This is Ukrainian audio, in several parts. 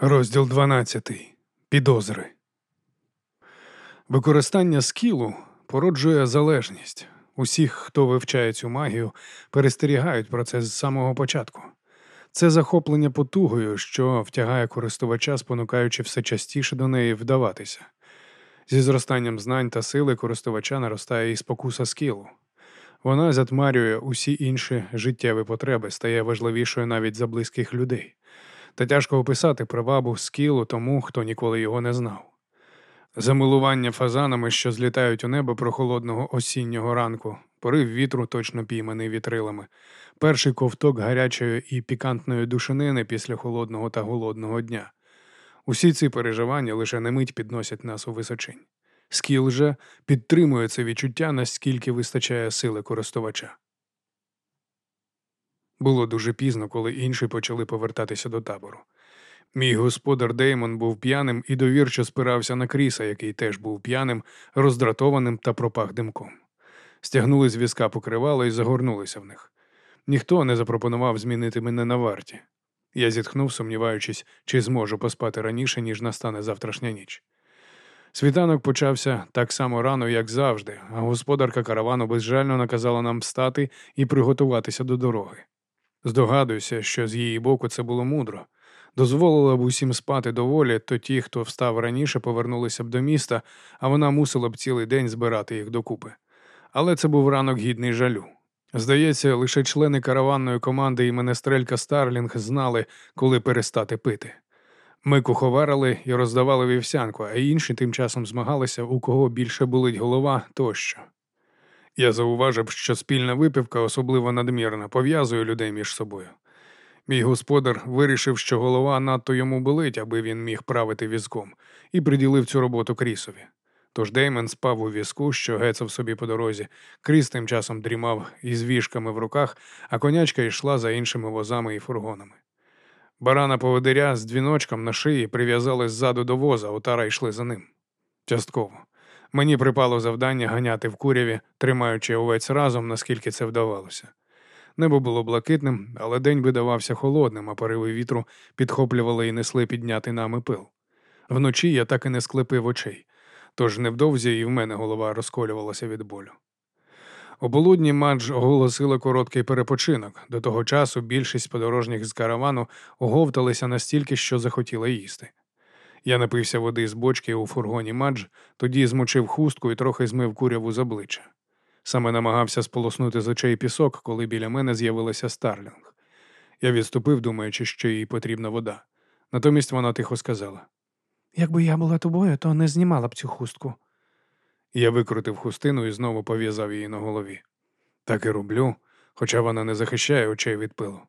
Розділ 12. Підозри. Використання скілу породжує залежність. Усіх, хто вивчає цю магію, перестерігають про це з самого початку. Це захоплення потугою, що втягає користувача, спонукаючи все частіше до неї вдаватися. Зі зростанням знань та сили користувача наростає і спокуса скілу. Вона затмарює усі інші життєві потреби, стає важливішою навіть за близьких людей та тяжко описати привабу скілу тому, хто ніколи його не знав. Замилування фазанами, що злітають у небо прохолодного осіннього ранку, порив вітру, точно пійманий вітрилами, перший ковток гарячої і пікантної душинини після холодного та голодного дня. Усі ці переживання лише на мить підносять нас у височинь. Скіл же підтримує це відчуття, наскільки вистачає сили користувача. Було дуже пізно, коли інші почали повертатися до табору. Мій господар Деймон був п'яним і довірчо спирався на кріса, який теж був п'яним, роздратованим та пропах димком. Стягнули з візка покривало і загорнулися в них. Ніхто не запропонував змінити мене на варті. Я зітхнув, сумніваючись, чи зможу поспати раніше, ніж настане завтрашня ніч. Світанок почався так само рано, як завжди, а господарка каравану безжально наказала нам встати і приготуватися до дороги. Здогадуюся, що з її боку це було мудро. Дозволила б усім спати доволі, то ті, хто встав раніше, повернулися б до міста, а вона мусила б цілий день збирати їх докупи. Але це був ранок гідний жалю. Здається, лише члени караванної команди і менестрелька Старлінг знали, коли перестати пити. Ми куховарили і роздавали вівсянку, а інші тим часом змагалися, у кого більше болить голова тощо. Я зауважив, що спільна випивка, особливо надмірна, пов'язує людей між собою. Мій господар вирішив, що голова надто йому болить, аби він міг правити візком, і приділив цю роботу Крісові. Тож Деймен спав у візку, що гецав собі по дорозі, Кріс тим часом дрімав із віжками в руках, а конячка йшла за іншими возами і фургонами. Барана поводиря з двіночком на шиї прив'язали ззаду до воза, отара йшли за ним. Частково. Мені припало завдання ганяти в куряві, тримаючи овець разом, наскільки це вдавалося. Небо було блакитним, але день видавався холодним, а пориви вітру підхоплювали і несли підняти нами пил. Вночі я так і не склепив очей, тож невдовзі і в мене голова розколювалася від болю. У полудні Мадж оголосила короткий перепочинок. До того часу більшість подорожніх з каравану оговталися настільки, що захотіла їсти. Я напився води з бочки у фургоні Мадж, тоді змочив хустку і трохи змив куряву з обличчя. Саме намагався сполоснути з очей пісок, коли біля мене з'явилася Старлінг. Я відступив, думаючи, що їй потрібна вода. Натомість вона тихо сказала: Якби я була тобою, то не знімала б цю хустку. Я викрутив хустину і знову пов'язав її на голові. Так і роблю, хоча вона не захищає очей від пилу.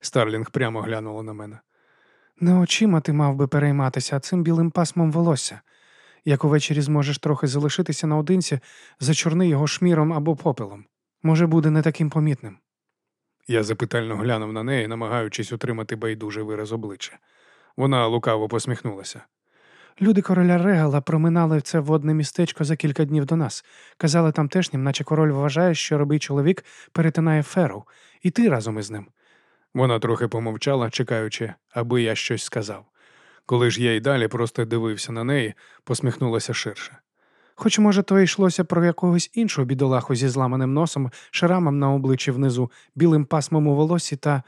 Старлінг прямо глянула на мене. Не очима ти мав би перейматися, а цим білим пасмом волосся. Як увечері зможеш трохи залишитися наодинці, зачорни його шміром або попелом. Може, буде не таким помітним. Я запитально глянув на неї, намагаючись утримати байдужий вираз обличчя. Вона лукаво посміхнулася. Люди короля Регала проминали це водне містечко за кілька днів до нас. Казали тамтешнім, наче король вважає, що робий чоловік перетинає феру, і ти разом із ним. Вона трохи помовчала, чекаючи, аби я щось сказав. Коли ж я й далі просто дивився на неї, посміхнулася ширше. Хоч, може, то йшлося про якогось іншого бідолаху зі зламаним носом, шрамом на обличчі внизу, білим пасмом у волосі та,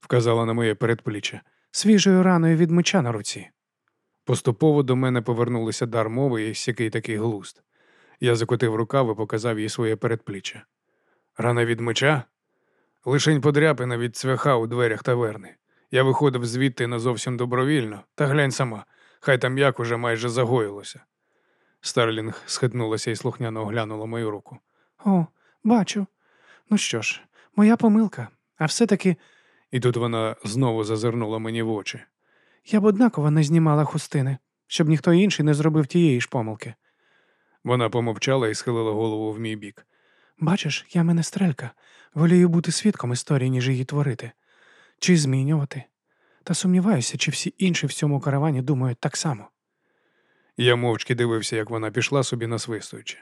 вказала на моє передпліччя, свіжою раною від меча на руці. Поступово до мене повернулися дар мови і сякий такий глуст. Я закотив рукав і показав їй своє передпліччя. Рана від меча? Лишень подряпина від цвяха у дверях таверни. Я виходив звідти не зовсім добровільно, та глянь сама, хай там як уже майже загоїлося. Старлінг схитнулася і слухняно оглянула мою руку. О, бачу. Ну що ж, моя помилка, а все-таки. І тут вона знову зазирнула мені в очі. Я б однаково не знімала хустини, щоб ніхто інший не зробив тієї ж помилки. Вона помовчала і схилила голову в мій бік. Бачиш, я мене стрелька, волію бути свідком історії, ніж її творити, чи змінювати. Та сумніваюся, чи всі інші в цьому каравані думають так само. Я мовчки дивився, як вона пішла собі насвистуючи.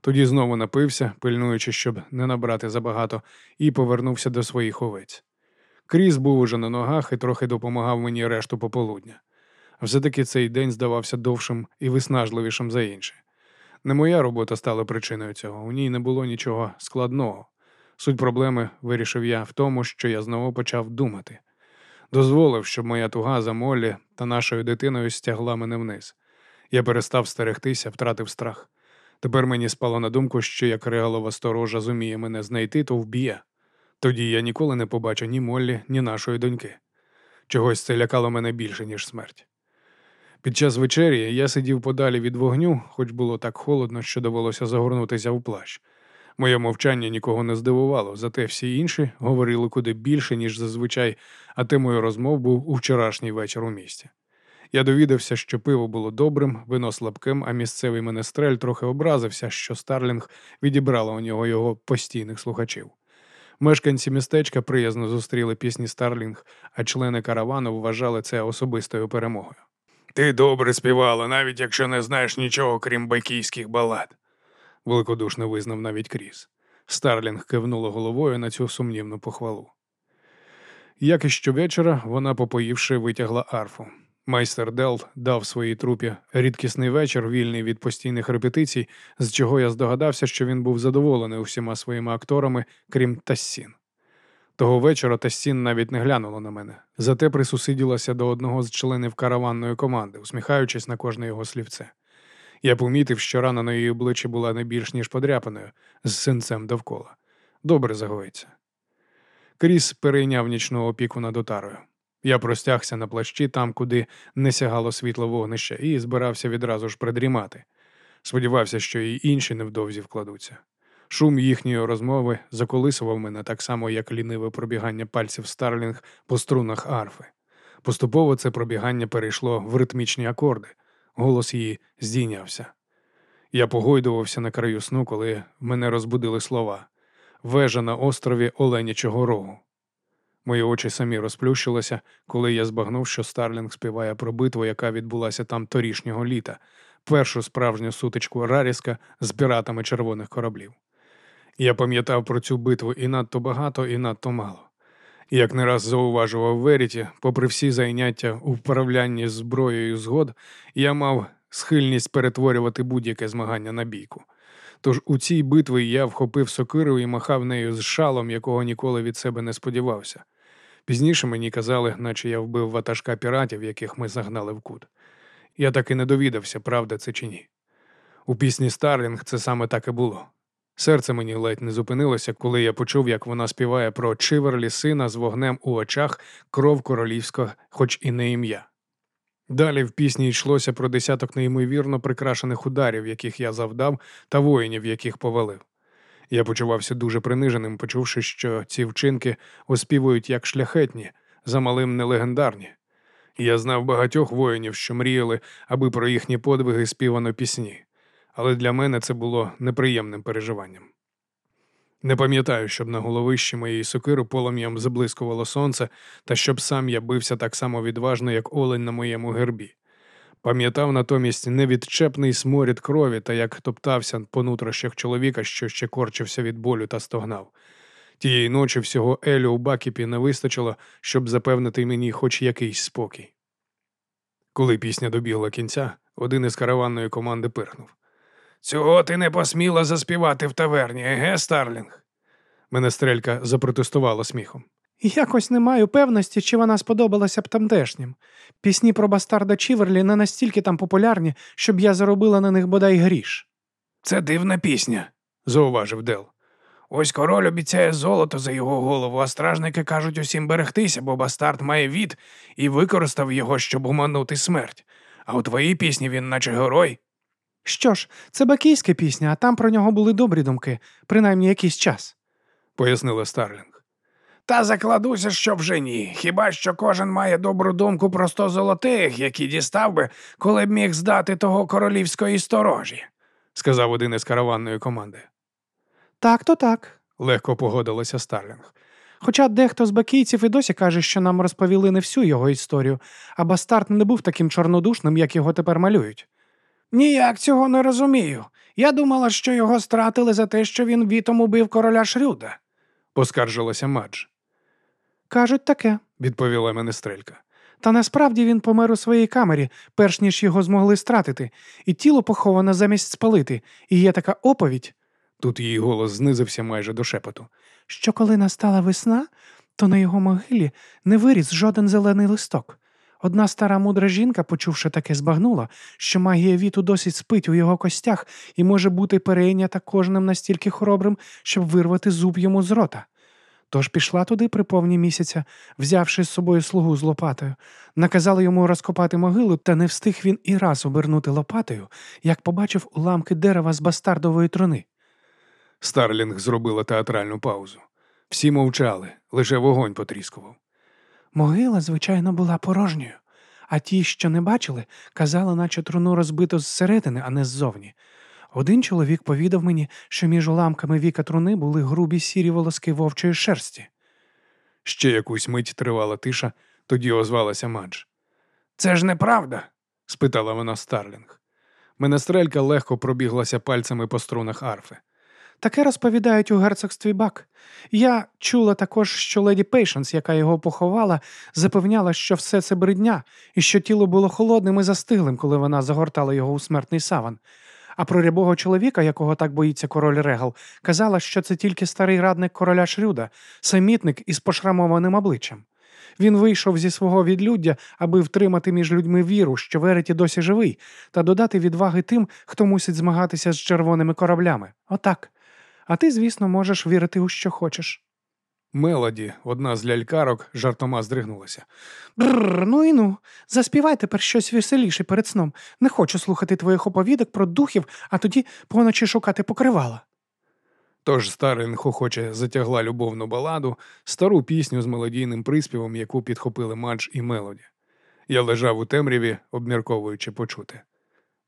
Тоді знову напився, пильнуючи, щоб не набрати забагато, і повернувся до своїх овець. Кріс був уже на ногах і трохи допомагав мені решту пополудня. Все-таки цей день здавався довшим і виснажливішим за інші. Не моя робота стала причиною цього, у ній не було нічого складного. Суть проблеми, вирішив я, в тому, що я знову почав думати. Дозволив, щоб моя туга за Моллі та нашою дитиною стягла мене вниз. Я перестав стерегтися, втратив страх. Тепер мені спало на думку, що як регалова сторожа зуміє мене знайти, то вб'є. Тоді я ніколи не побачу ні Моллі, ні нашої доньки. Чогось це лякало мене більше, ніж смерть. Під час вечері я сидів подалі від вогню, хоч було так холодно, що довелося загорнутися в плащ. Моє мовчання нікого не здивувало, зате всі інші говорили куди більше, ніж зазвичай, а темою розмов був у вчорашній вечір у місті. Я довідався, що пиво було добрим, вино слабким, а місцевий менестрель трохи образився, що Старлінг відібрала у нього його постійних слухачів. Мешканці містечка приязно зустріли пісні Старлінг, а члени каравану вважали це особистою перемогою. Ти добре співала, навіть якщо не знаєш нічого, крім байкійських балад, великодушно визнав навіть Кріс. Старлінг кивнула головою на цю сумнівну похвалу. Як і щовечора, вона, попоївши, витягла арфу. Майстер Дел дав своїй трупі рідкісний вечір, вільний від постійних репетицій, з чого я здогадався, що він був задоволений усіма своїми акторами, крім Тассін. Того вечора Тассін навіть не глянула на мене, зате присусиділася до одного з членів караванної команди, усміхаючись на кожне його слівце. Я помітив, що рана на її обличчі була не більш ніж подряпаною, з синцем довкола. Добре загоїться. Кріс перейняв нічну опіку над отарою. Я простягся на плащі там, куди не сягало світло вогнища, і збирався відразу ж придрімати. Сподівався, що і інші невдовзі вкладуться. Шум їхньої розмови заколисував мене так само, як ліниве пробігання пальців Старлінг по струнах арфи. Поступово це пробігання перейшло в ритмічні акорди, голос її здійнявся. Я погойдувався на краю сну, коли мене розбудили слова вежа на острові Оленячого Рогу. Мої очі самі розплющилися, коли я збагнув, що Старлінг співає про битву, яка відбулася там торішнього літа, першу справжню сутичку Раріска з піратами червоних кораблів. Я пам'ятав про цю битву і надто багато, і надто мало. Як не раз зауважував Веріті, попри всі зайняття у вправлянні зброєю згод, я мав схильність перетворювати будь-яке змагання на бійку. Тож у цій битві я вхопив сокиру і махав нею з шалом, якого ніколи від себе не сподівався. Пізніше мені казали, наче я вбив ватажка піратів, яких ми загнали в кут. Я так і не довідався, правда це чи ні. У пісні Старлінг це саме так і було. Серце мені ледь не зупинилося, коли я почув, як вона співає про Чиверлі сина з вогнем у очах, кров королівська, хоч і не ім'я. Далі в пісні йшлося про десяток неймовірно прикрашених ударів, яких я завдав, та воїнів, яких повалив. Я почувався дуже приниженим, почувши, що ці вчинки оспівують як шляхетні, замалим не легендарні. Я знав багатьох воїнів, що мріяли, аби про їхні подвиги співано пісні, але для мене це було неприємним переживанням. Не пам'ятаю, щоб на головищі моєї сокири полум'ям заблискувало сонце, та щоб сам я бився так само відважно, як олень на моєму гербі. Пам'ятав натомість невідчепний сморід крові та як топтався по нутрощах чоловіка, що ще корчився від болю та стогнав. Тієї ночі всього елю у Бакіпі не вистачило, щоб запевнити мені хоч якийсь спокій. Коли пісня добігла кінця, один із караванної команди пирхнув. Цього ти не посміла заспівати в таверні, еге, Старлінг? Менестрелька запротестувала сміхом. Якось не маю певності, чи вона сподобалася б тамтешнім. Пісні про бастарда Чіверлі не настільки там популярні, щоб я заробила на них бодай гріш. Це дивна пісня, зауважив Дел. Ось король обіцяє золото за його голову, а стражники кажуть усім берегтися, бо бастард має Віт і використав його, щоб уманути смерть. А у твоїй пісні він, наче герой. Що ж, це бакійська пісня, а там про нього були добрі думки, принаймні якийсь час. пояснила Старлінг. Та закладуся, що вже ні. Хіба що кожен має добру думку про сто золотих, які дістав би, коли б міг здати того королівської сторожі, сказав один із караванної команди. Так, то так. Легко погодилася Старлінг. Хоча дехто з бакійців і досі каже, що нам розповіли не всю його історію, а бастард не був таким чорнодушним, як його тепер малюють. Ніяк цього не розумію. Я думала, що його стратили за те, що він Вітом убив короля Шрюда, поскаржилася Мадж. Кажуть таке. відповіла менестрелька. Та насправді він помер у своїй камері, перш ніж його змогли стратити, і тіло поховано замість спалити, і є така оповідь, Тут її голос знизився майже до шепоту. що коли настала весна, то на його могилі не виріс жоден зелений листок. Одна стара мудра жінка, почувши таке, збагнула, що магія віту досі спить у його костях і може бути перейнята кожним настільки хоробрим, щоб вирвати зуб йому з рота. Тож пішла туди при повні місяця, взявши з собою слугу з лопатою, наказала йому розкопати могилу, та не встиг він і раз обернути лопатою, як побачив уламки дерева з бастардової труни. Старлінг зробила театральну паузу. Всі мовчали, лише вогонь потріскував. Могила, звичайно, була порожньою, а ті, що не бачили, казали, наче труну розбито зсередини, а не ззовні. Один чоловік повідав мені, що між уламками віка труни були грубі сірі волоски вовчої шерсті. Ще якусь мить тривала тиша, тоді озвалася Мадж. Це ж неправда. спитала вона Старлінг. Менестрелька легко пробіглася пальцями по струнах арфи. Таке розповідають у герцогстві Бак. Я чула також, що леді Пейшенс, яка його поховала, запевняла, що все це бридня, і що тіло було холодним і застиглим, коли вона загортала його у смертний саван. А про рябого чоловіка, якого так боїться король Регал, казала, що це тільки старий радник короля Шрюда, самітник із пошрамованим обличчям. Він вийшов зі свого відлюддя, аби втримати між людьми віру, що Вереті досі живий, та додати відваги тим, хто мусить змагатися з червоними кораблями. Отак. А ти, звісно, можеш вірити у що хочеш. Мелоді, одна з лялькарок, жартома здригнулася. Бррр, ну і ну. Заспівай тепер щось веселіше перед сном. Не хочу слухати твоїх оповідок про духів, а тоді поночі шукати покривала. Тож Старлінг охоче затягла любовну баладу, стару пісню з мелодійним приспівом, яку підхопили Мадж і Мелоді. Я лежав у темряві, обмірковуючи почуте.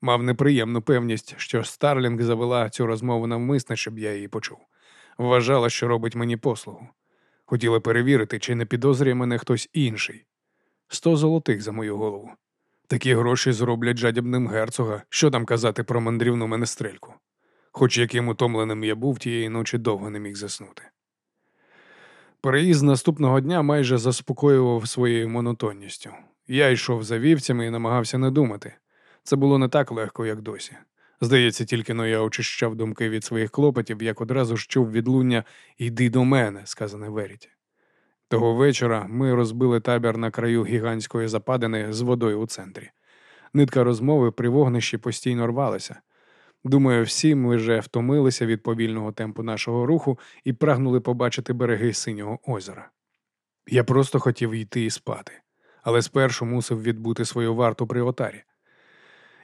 Мав неприємну певність, що Старлінг завела цю розмову навмисне, щоб я її почув. Вважала, що робить мені послугу. Хотіла перевірити, чи не підозрює мене хтось інший. Сто золотих за мою голову. Такі гроші зроблять жадібним герцога, що там казати про мандрівну менестрельку. Хоч яким утомленим я був, тієї ночі довго не міг заснути. Переїзд наступного дня майже заспокоював своєю монотонністю. Я йшов за вівцями і намагався не думати. Це було не так легко, як досі. Здається, тільки но я очищав думки від своїх клопотів, як одразу ж чув відлуння «Йди до мене, сказане Веріті. Того вечора ми розбили табір на краю гігантської западини з водою у центрі. Нитка розмови при вогнищі постійно рвалася. Думаю, всі ми вже втомилися від повільного темпу нашого руху і прагнули побачити береги синього озера. Я просто хотів йти і спати, але спершу мусив відбути свою варту при отарі.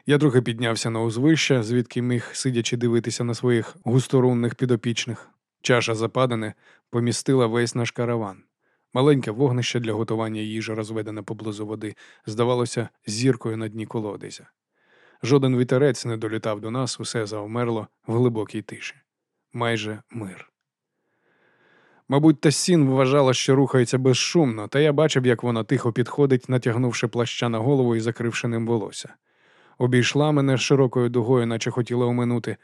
Я трохи піднявся на узвище, звідки міг, сидячи дивитися на своїх густорунних підопічних. Чаша западини помістила весь наш караван. Маленьке вогнище для готування їжі, розведене поблизу води, здавалося зіркою на дні колодязя. Жоден вітерець не долітав до нас, усе завмерло в глибокій тиші. Майже мир. Мабуть, Тассін вважала, що рухається безшумно, та я бачив, як вона тихо підходить, натягнувши плаща на голову і закривши ним волосся. Обійшла мене широкою дугою, наче хотіла оминути.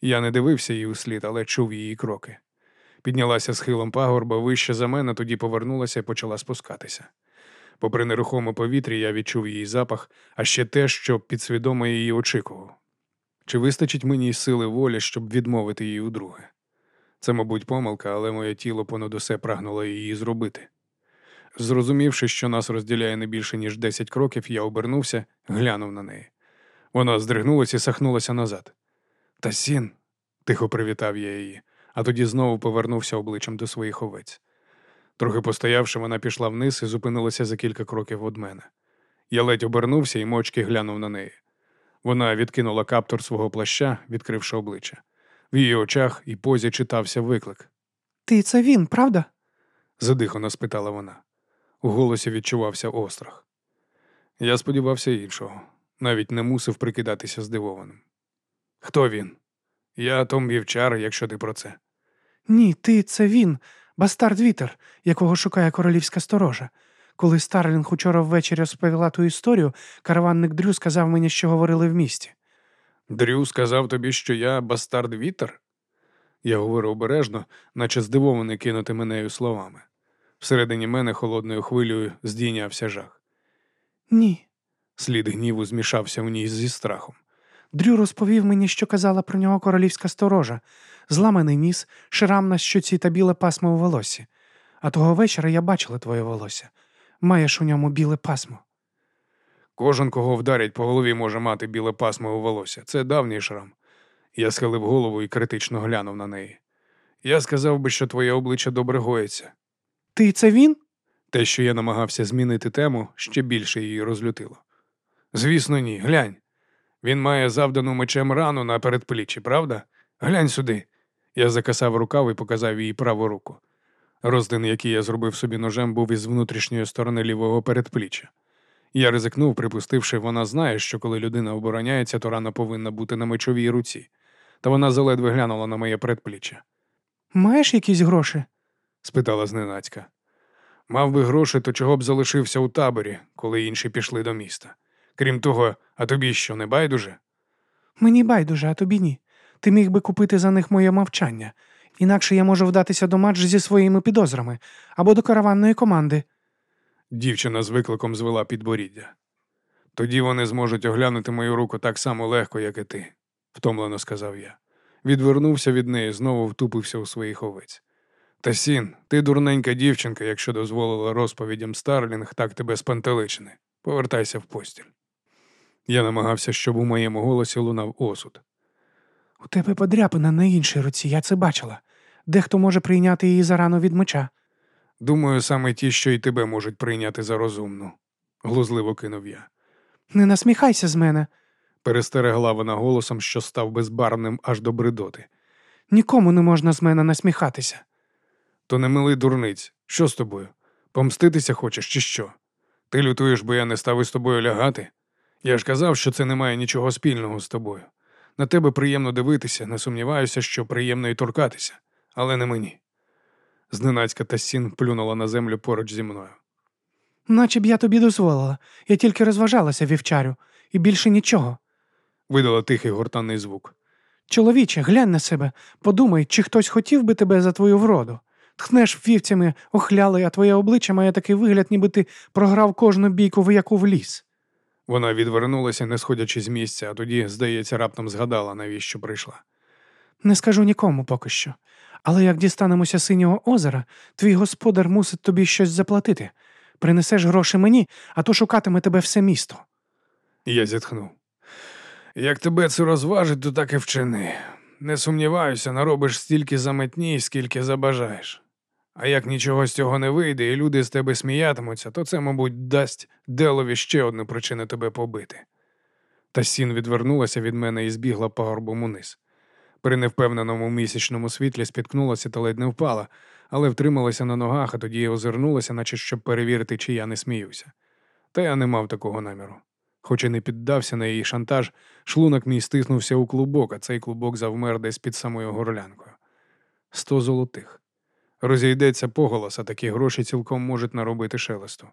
Я не дивився їй услід, але чув її кроки. Піднялася схилом пагорба вище за мене, тоді повернулася і почала спускатися. Попри нерухоме повітря, я відчув її запах, а ще те, що підсвідомо її очікував. Чи вистачить мені сили волі, щоб відмовити їй удруге? Це, мабуть, помилка, але моє тіло понад усе прагнуло її зробити. Зрозумівши, що нас розділяє не більше, ніж 10 кроків, я обернувся, глянув на неї. Вона здригнулася і сахнулася назад. Та сін, тихо привітав я її, а тоді знову повернувся обличчям до своїх овець. Трохи постоявши, вона пішла вниз і зупинилася за кілька кроків від мене. Я ледь обернувся і мочки глянув на неї. Вона відкинула каптур свого плаща, відкривши обличчя. В її очах і позі читався виклик. Ти це він, правда? задихано спитала вона. У голосі відчувався острах. Я сподівався іншого, навіть не мусив прикидатися здивованим. Хто він? Я Том Вівчар, якщо ти про це. Ні, ти це він, бастард вітер, якого шукає королівська сторожа. Коли Старлінг учора ввечері розповіла ту історію, караванник Дрю сказав мені, що говорили в місті. Дрю сказав тобі, що я бастард вітер? Я говорив обережно, наче здивований кинутими нею словами. Всередині мене холодною хвилею здійнявся жах. Ні. Слід гніву змішався в ній зі страхом. Дрю розповів мені, що казала про нього королівська сторожа, зламаний ніс, шрам на щоці та біле пасмо у волосі. А того вечора я бачила твоє волосся. Маєш у ньому біле пасмо. Кожен, кого вдарять по голові, може мати біле пасмо у волосся. Це давній шрам. Я схилив голову і критично глянув на неї. Я сказав би, що твоє обличчя добре гоїться. Ти це він? Те, що я намагався змінити тему, ще більше її розлютило. Звісно, ні, глянь. Він має завдану мечем рану на передпліччі, правда? Глянь сюди. Я закасав рукав і показав їй праву руку. Роздин, який я зробив собі ножем, був із внутрішньої сторони лівого передпліччя. Я ризикнув, припустивши, вона знає, що коли людина обороняється, то рана повинна бути на мечовій руці. Та вона заледве глянула на моє передпліччя. Маєш якісь гроші? спитала зненацька. Мав би гроші, то чого б залишився у таборі, коли інші пішли до міста. Крім того, а тобі що, не байдуже? Мені байдуже, а тобі ні. Ти міг би купити за них моє мовчання. Інакше я можу вдатися до матч зі своїми підозрами або до караванної команди. Дівчина з викликом звела підборіддя. Тоді вони зможуть оглянути мою руку так само легко, як і ти, втомлено сказав я. Відвернувся від неї, знову втупився у своїх овець. Тассін, ти дурненька дівчинка, якщо дозволила розповідям Старлінг, так тебе спантеличити. Повертайся в постіль. Я намагався, щоб у моєму голосі лунав осуд. У тебе подряпина на іншій руці, я це бачила. Дехто може прийняти її за рану від меча. Думаю, саме ті, що й тебе можуть прийняти за розумну, глузливо кинув я. Не насміхайся з мене. Перестерегла вона голосом, що став безбарвним аж до бредоти. Нікому не можна з мене насміхатися. То не милий дурниць. Що з тобою? Помститися хочеш, чи що? Ти лютуєш, бо я не став із тобою лягати? Я ж казав, що це не має нічого спільного з тобою. На тебе приємно дивитися, не сумніваюся, що приємно і торкатися, але не мені. Зненацька Тассін плюнула на землю поруч зі мною. Наче б я тобі дозволила. Я тільки розважалася вівчарю, і більше нічого. Видала тихий гортанний звук. Чоловіче, глянь на себе, подумай, чи хтось хотів би тебе за твою вроду. Тхнеш вівцями, охлялий, а твоє обличчя має такий вигляд, ніби ти програв кожну бійку в яку вліз. Вона відвернулася, не сходячи з місця, а тоді, здається, раптом згадала, навіщо прийшла. Не скажу нікому поки що. Але як дістанемося синього озера, твій господар мусить тобі щось заплатити. Принесеш гроші мені, а то шукатиме тебе все місто. Я зітхнув. Як тебе це розважить, то так і вчини. Не сумніваюся, наробиш стільки заметні, скільки забажаєш. А як нічого з цього не вийде, і люди з тебе сміятимуться, то це, мабуть, дасть Делові ще одну причину тебе побити. Та сін відвернулася від мене і збігла пагорбом униз. При невпевненому місячному світлі спіткнулася та ледь не впала, але втрималася на ногах, а тоді озирнулася, наче щоб перевірити, чи я не сміюся. Та я не мав такого наміру. Хоч і не піддався на її шантаж, шлунок мій стиснувся у клубок, а цей клубок завмер десь під самою горлянкою. Сто золотих. Розійдеться поголос, а такі гроші цілком можуть наробити шелесту.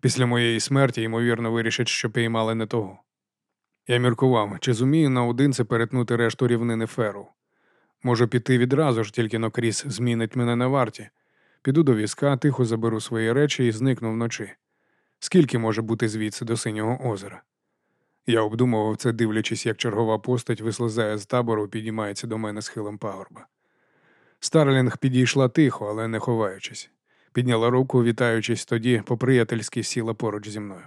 Після моєї смерті, ймовірно, вирішать, що піймали не того. Я міркував, чи зумію наодинці перетнути решту рівнини феру. Можу піти відразу ж, тільки Нокріс змінить мене на варті. Піду до візка, тихо заберу свої речі і зникну вночі. Скільки може бути звідси до синього озера? Я обдумував це, дивлячись, як чергова постать вислизає з табору і підіймається до мене схилом пагорба. Старлінг підійшла тихо, але не ховаючись. Підняла руку, вітаючись тоді, по-приятельськи сіла поруч зі мною.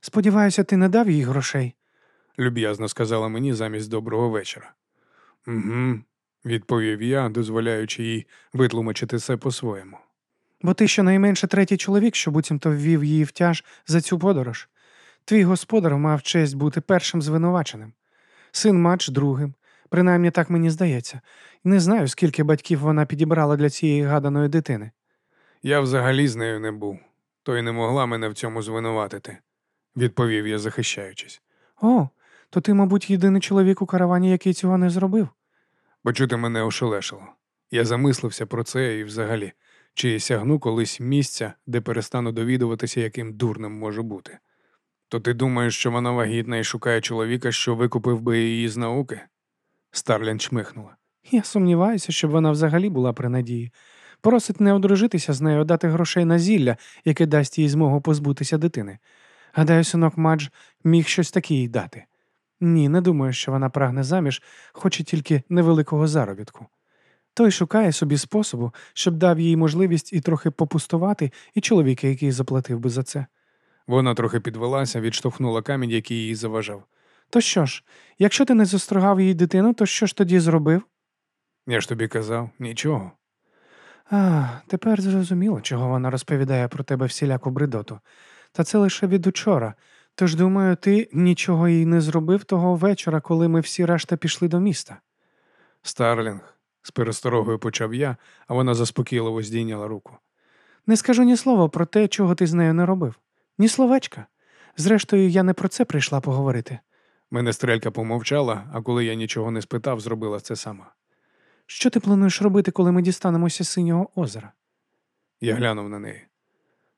Сподіваюся, ти не дав їй грошей. Люб'язно сказала мені замість доброго вечора. Угу, відповів я, дозволяючи їй витлумачити це по-своєму. Бо ти щонайменше третій чоловік, що буцімто ввів її в тяж за цю подорож. Твій господар мав честь бути першим звинуваченим, син матч другим, принаймні так мені здається. Не знаю, скільки батьків вона підібрала для цієї гаданої дитини. Я взагалі з нею не був, то й не могла мене в цьому звинуватити, відповів я, захищаючись. О, то ти, мабуть, єдиний чоловік у каравані, який цього не зробив. Почути мене ошелешило. Я замислився про це і взагалі, чи сягну колись місця, де перестану довідуватися, яким дурним може бути. То ти думаєш, що вона вагітна і шукає чоловіка, що викупив би її з науки? Старлін чмихнула. Я сумніваюся, щоб вона взагалі була при надії. Просить не одружитися з нею, дати грошей на зілля, яке дасть їй змогу позбутися дитини. Гадаю, синок Мадж міг щось таке їй дати. Ні, не думаю, що вона прагне заміж, хоче тільки невеликого заробітку. Той шукає собі способу, щоб дав їй можливість і трохи попустувати, і чоловіка, який заплатив би за це. Вона трохи підвелася, відштовхнула камінь, який їй заважав. То що ж, якщо ти не застрогав її дитину, то що ж тоді зробив? Я ж тобі казав, нічого. А, тепер зрозуміло, чого вона розповідає про тебе всіляку бредоту. Та це лише від учора. Тож, думаю, ти нічого їй не зробив того вечора, коли ми всі решта пішли до міста. Старлінг, з пересторогою почав я, а вона заспокійливо здійняла руку. Не скажу ні слова про те, чого ти з нею не робив. Ні словечка. Зрештою, я не про це прийшла поговорити. Мене стрелька помовчала, а коли я нічого не спитав, зробила це сама. Що ти плануєш робити, коли ми дістанемося з синього озера? Я глянув на неї.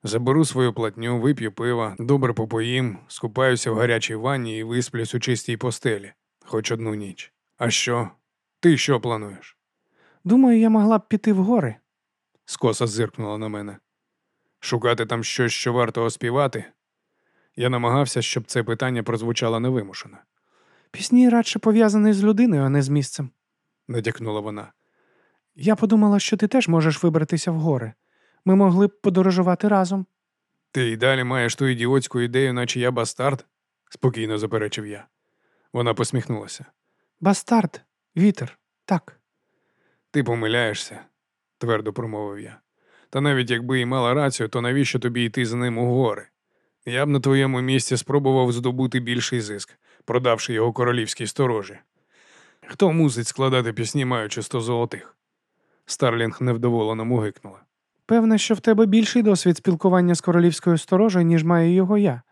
Заберу свою платню, вип'ю пива, добре попоїм, скупаюся в гарячій ванні і висплюсь у чистій постелі, хоч одну ніч. А що? Ти що плануєш? Думаю, я могла б піти в гори. Скоса зиркнула на мене. Шукати там щось, що варто оспівати? Я намагався, щоб це питання прозвучало невимушено, Пісні радше пов'язані з людиною, а не з місцем. натякнула вона. Я подумала, що ти теж можеш вибратися в гори. Ми могли б подорожувати разом. Ти й далі маєш ту ідіотську ідею, наче я бастард? спокійно заперечив я. Вона посміхнулася. Бастард, вітер, так. Ти помиляєшся, твердо промовив я. Та навіть якби і мала рацію, то навіщо тобі йти з ним у гори? Я б на твоєму місці спробував здобути більший зиск, продавши його королівській сторожі. Хто мусить складати пісні, маючи сто золотих? Старлінг невдоволено мугикнула. Певне, що в тебе більший досвід спілкування з королівською сторожею, ніж маю його я.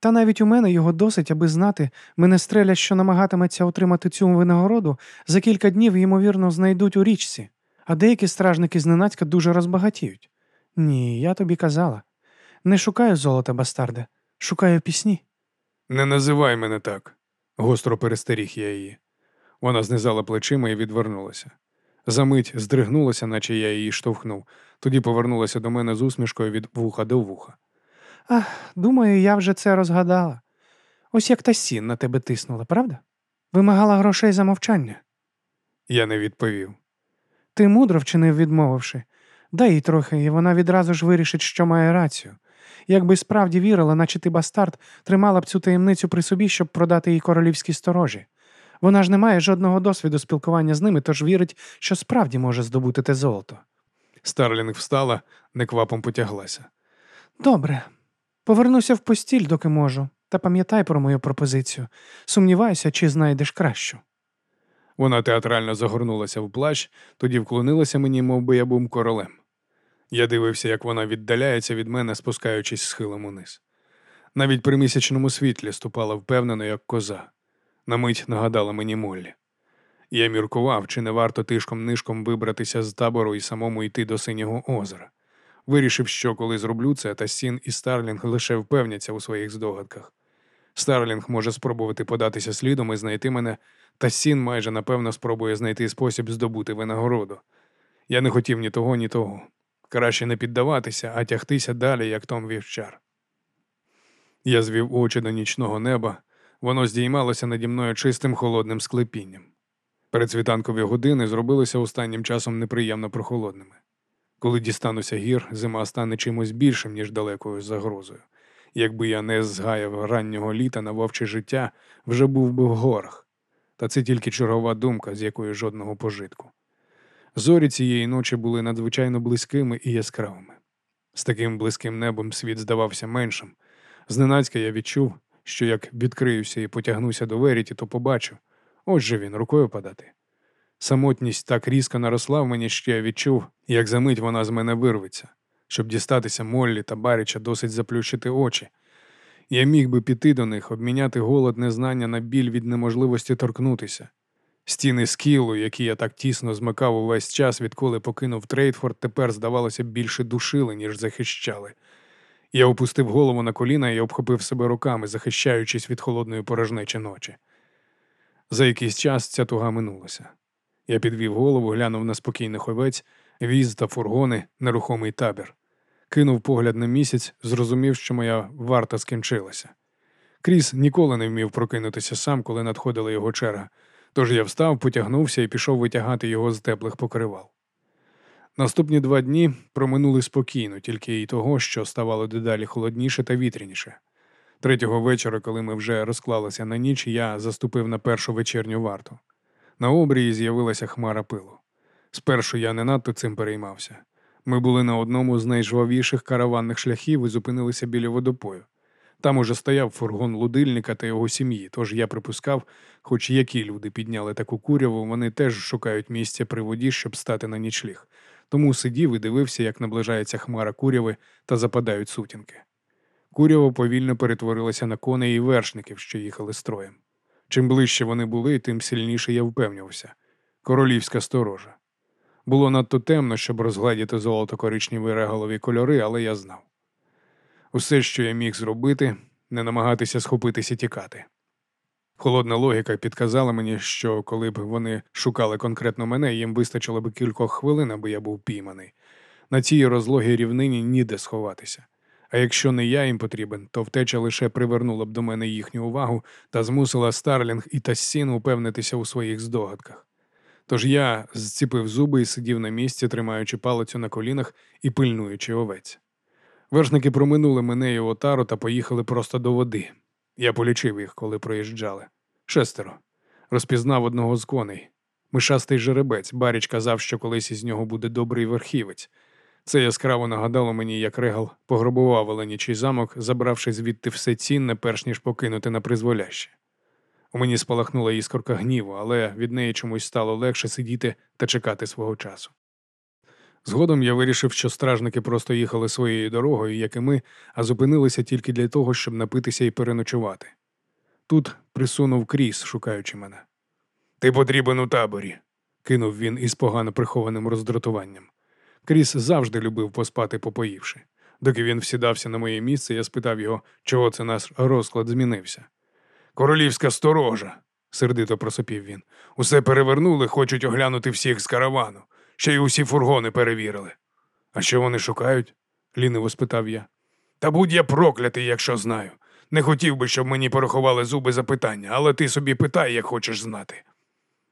Та навіть у мене його досить, аби знати, мене стрелять, що намагатиметься отримати цю винагороду, за кілька днів, ймовірно, знайдуть у річці, а деякі стражники зненацька дуже розбагатіють. Ні, я тобі казала. Не шукаю золота, бастарде, шукаю пісні. Не називай мене так, гостро перестеріг я її. Вона знизала плечима і відвернулася. Замить здригнулася, наче я її штовхнув, тоді повернулася до мене з усмішкою від вуха до вуха. Ах, думаю, я вже це розгадала. Ось як та сін на тебе тиснула, правда? Вимагала грошей за мовчання. Я не відповів. Ти мудро вчинив, відмовивши. Дай їй трохи, і вона відразу ж вирішить, що має рацію. Якби справді вірила, наче ти бастард, тримала б цю таємницю при собі, щоб продати їй королівській сторожі. Вона ж не має жодного досвіду спілкування з ними, тож вірить, що справді може здобути те золото. Старлінг встала, неквапом потяглася. Добре, повернуся в постіль, доки можу, та пам'ятай про мою пропозицію. Сумніваюся, чи знайдеш кращу. Вона театрально загорнулася в плащ, тоді вклонилася мені, мов би я був королем. Я дивився, як вона віддаляється від мене, спускаючись схилом униз. Навіть при місячному світлі ступала впевнено, як коза. На мить нагадала мені Моллі. Я міркував, чи не варто тишком-нишком вибратися з табору і самому йти до синього озера. Вирішив, що коли зроблю це, Тассін і Старлінг лише впевняться у своїх здогадках. Старлінг може спробувати податися слідом і знайти мене, Тассін майже напевно спробує знайти спосіб здобути винагороду. Я не хотів ні того, ні того. Краще не піддаватися, а тягтися далі, як Том вівчар. Я звів очі до нічного неба, воно здіймалося наді мною чистим холодним склепінням. Передсвітанкові години зробилися останнім часом неприємно прохолодними. Коли дістануся гір, зима стане чимось більшим, ніж далекою загрозою. Якби я не згаяв раннього літа на вовче життя, вже був би в горах. Та це тільки чергова думка, з якої жодного пожитку. Зорі цієї ночі були надзвичайно близькими і яскравими. З таким близьким небом світ здавався меншим. Зненацька я відчув, що як відкриюся і потягнуся до Веріті, то побачу. Ось же він, рукою подати. Самотність так різко наросла в мені, що я відчув, як за мить вона з мене вирветься. Щоб дістатися Моллі та Баріча, досить заплющити очі. Я міг би піти до них, обміняти голод незнання на біль від неможливості торкнутися. Стіни скілу, які я так тісно змикав увесь час, відколи покинув Трейдфорд, тепер, здавалося, більше душили, ніж захищали. Я опустив голову на коліна і обхопив себе руками, захищаючись від холодної порожнечі ночі. За якийсь час ця туга минулася. Я підвів голову, глянув на спокійних овець, віз та фургони, нерухомий табір. Кинув погляд на місяць, зрозумів, що моя варта скінчилася. Кріс ніколи не вмів прокинутися сам, коли надходила його черга, тож я встав, потягнувся і пішов витягати його з теплих покривал. Наступні два дні проминули спокійно, тільки й того, що ставало дедалі холодніше та вітряніше. Третього вечора, коли ми вже розклалися на ніч, я заступив на першу вечірню варту. На обрії з'явилася хмара пилу. Спершу я не надто цим переймався. Ми були на одному з найжвавіших караванних шляхів і зупинилися біля водопою. Там уже стояв фургон лудильника та його сім'ї, тож я припускав, хоч які люди підняли таку куряву, вони теж шукають місця при воді, щоб стати на нічліг. Тому сидів і дивився, як наближається хмара куряви та западають сутінки. Курява повільно перетворилася на коней і вершників, що їхали строєм. Чим ближче вони були, тим сильніше я впевнювався. Королівська сторожа. Було надто темно, щоб розгледіти золото-коричневі реголові кольори, але я знав. Усе, що я міг зробити, не намагатися схопитися тікати. Холодна логіка підказала мені, що коли б вони шукали конкретно мене, їм вистачило б кількох хвилин, аби я був пійманий. На цій розлогій рівнині ніде сховатися. А якщо не я їм потрібен, то втеча лише привернула б до мене їхню увагу та змусила Старлінг і Тассін упевнитися у своїх здогадках. Тож я зціпив зуби і сидів на місці, тримаючи палицю на колінах і пильнуючи овець. Вершники проминули мене і отару та поїхали просто до води. Я полічив їх, коли проїжджали. Шестеро. Розпізнав одного з коней. Мишастий жеребець, Баріч казав, що колись із нього буде добрий верхівець. Це яскраво нагадало мені, як Регал пограбував Оленічий замок, забравши звідти все цінне, перш ніж покинути на призволяще. У мені спалахнула іскорка гніву, але від неї чомусь стало легше сидіти та чекати свого часу. Згодом я вирішив, що стражники просто їхали своєю дорогою, як і ми, а зупинилися тільки для того, щоб напитися і переночувати. Тут присунув кріс, шукаючи мене. Ти потрібен у таборі, кинув він із погано прихованим роздратуванням. Кріс завжди любив поспати, попоївши. Доки він всідався на моє місце, я спитав його, чого це наш розклад змінився. Королівська сторожа, сердито просопів він. Усе перевернули, хочуть оглянути всіх з каравану. Ще й усі фургони перевірили. А що вони шукають? ліниво спитав я. Та будь я проклятий, якщо знаю. Не хотів би, щоб мені порахували зуби за питання, але ти собі питай, як хочеш знати.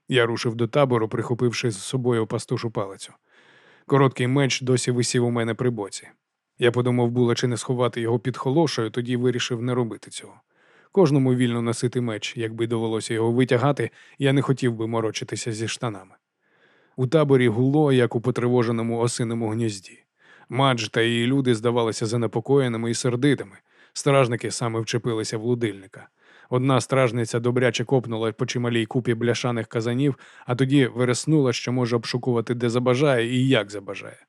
Я рушив до табору, прихопивши з собою пастушу палицю. Короткий меч досі висів у мене при боці. Я подумав, було чи не сховати його під холошею, тоді вирішив не робити цього. Кожному вільно носити меч, якби довелося його витягати, я не хотів би морочитися зі штанами. У таборі гуло, як у потривоженому осиному гнізді. Мадж та її люди здавалися занепокоєними і сердитими. Стражники саме вчепилися в лудильника. Одна стражниця добряче копнула по чималій купі бляшаних казанів, а тоді вереснула, що може обшукувати, де забажає і як забажає.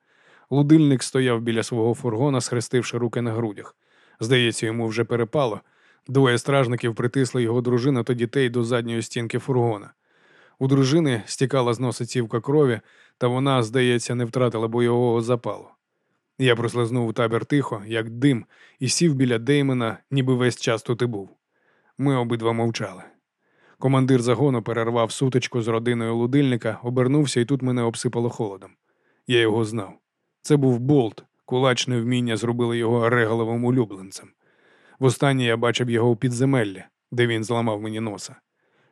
Лудильник стояв біля свого фургона, схрестивши руки на грудях. Здається, йому вже перепало. Двоє стражників притисли його дружину та дітей до задньої стінки фургона. У дружини стікала з носа цівка крові, та вона, здається, не втратила бойового запалу. Я прослизнув у табір тихо, як дим, і сів біля Деймена, ніби весь час тут і був. Ми обидва мовчали. Командир загону перервав сутичку з родиною лудильника, обернувся, і тут мене обсипало холодом. Я його знав. Це був болт, кулачне вміння зробили його регаловим улюбленцем. Востаннє я бачив його у підземеллі, де він зламав мені носа.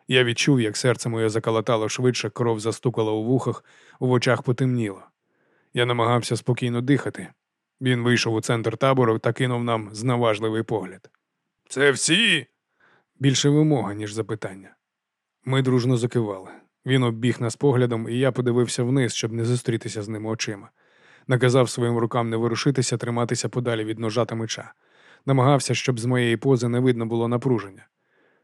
Я відчув, як серце моє заколотало швидше, кров застукала у вухах, у очах потемніло. Я намагався спокійно дихати. Він вийшов у центр табору та кинув нам зневажливий погляд. Це всі? Більше вимога, ніж запитання. Ми дружно закивали. Він оббіг нас поглядом, і я подивився вниз, щоб не зустрітися з ними очима. Наказав своїм рукам не ворушитися, триматися подалі від ножа та меча. Намагався, щоб з моєї пози не видно було напруження.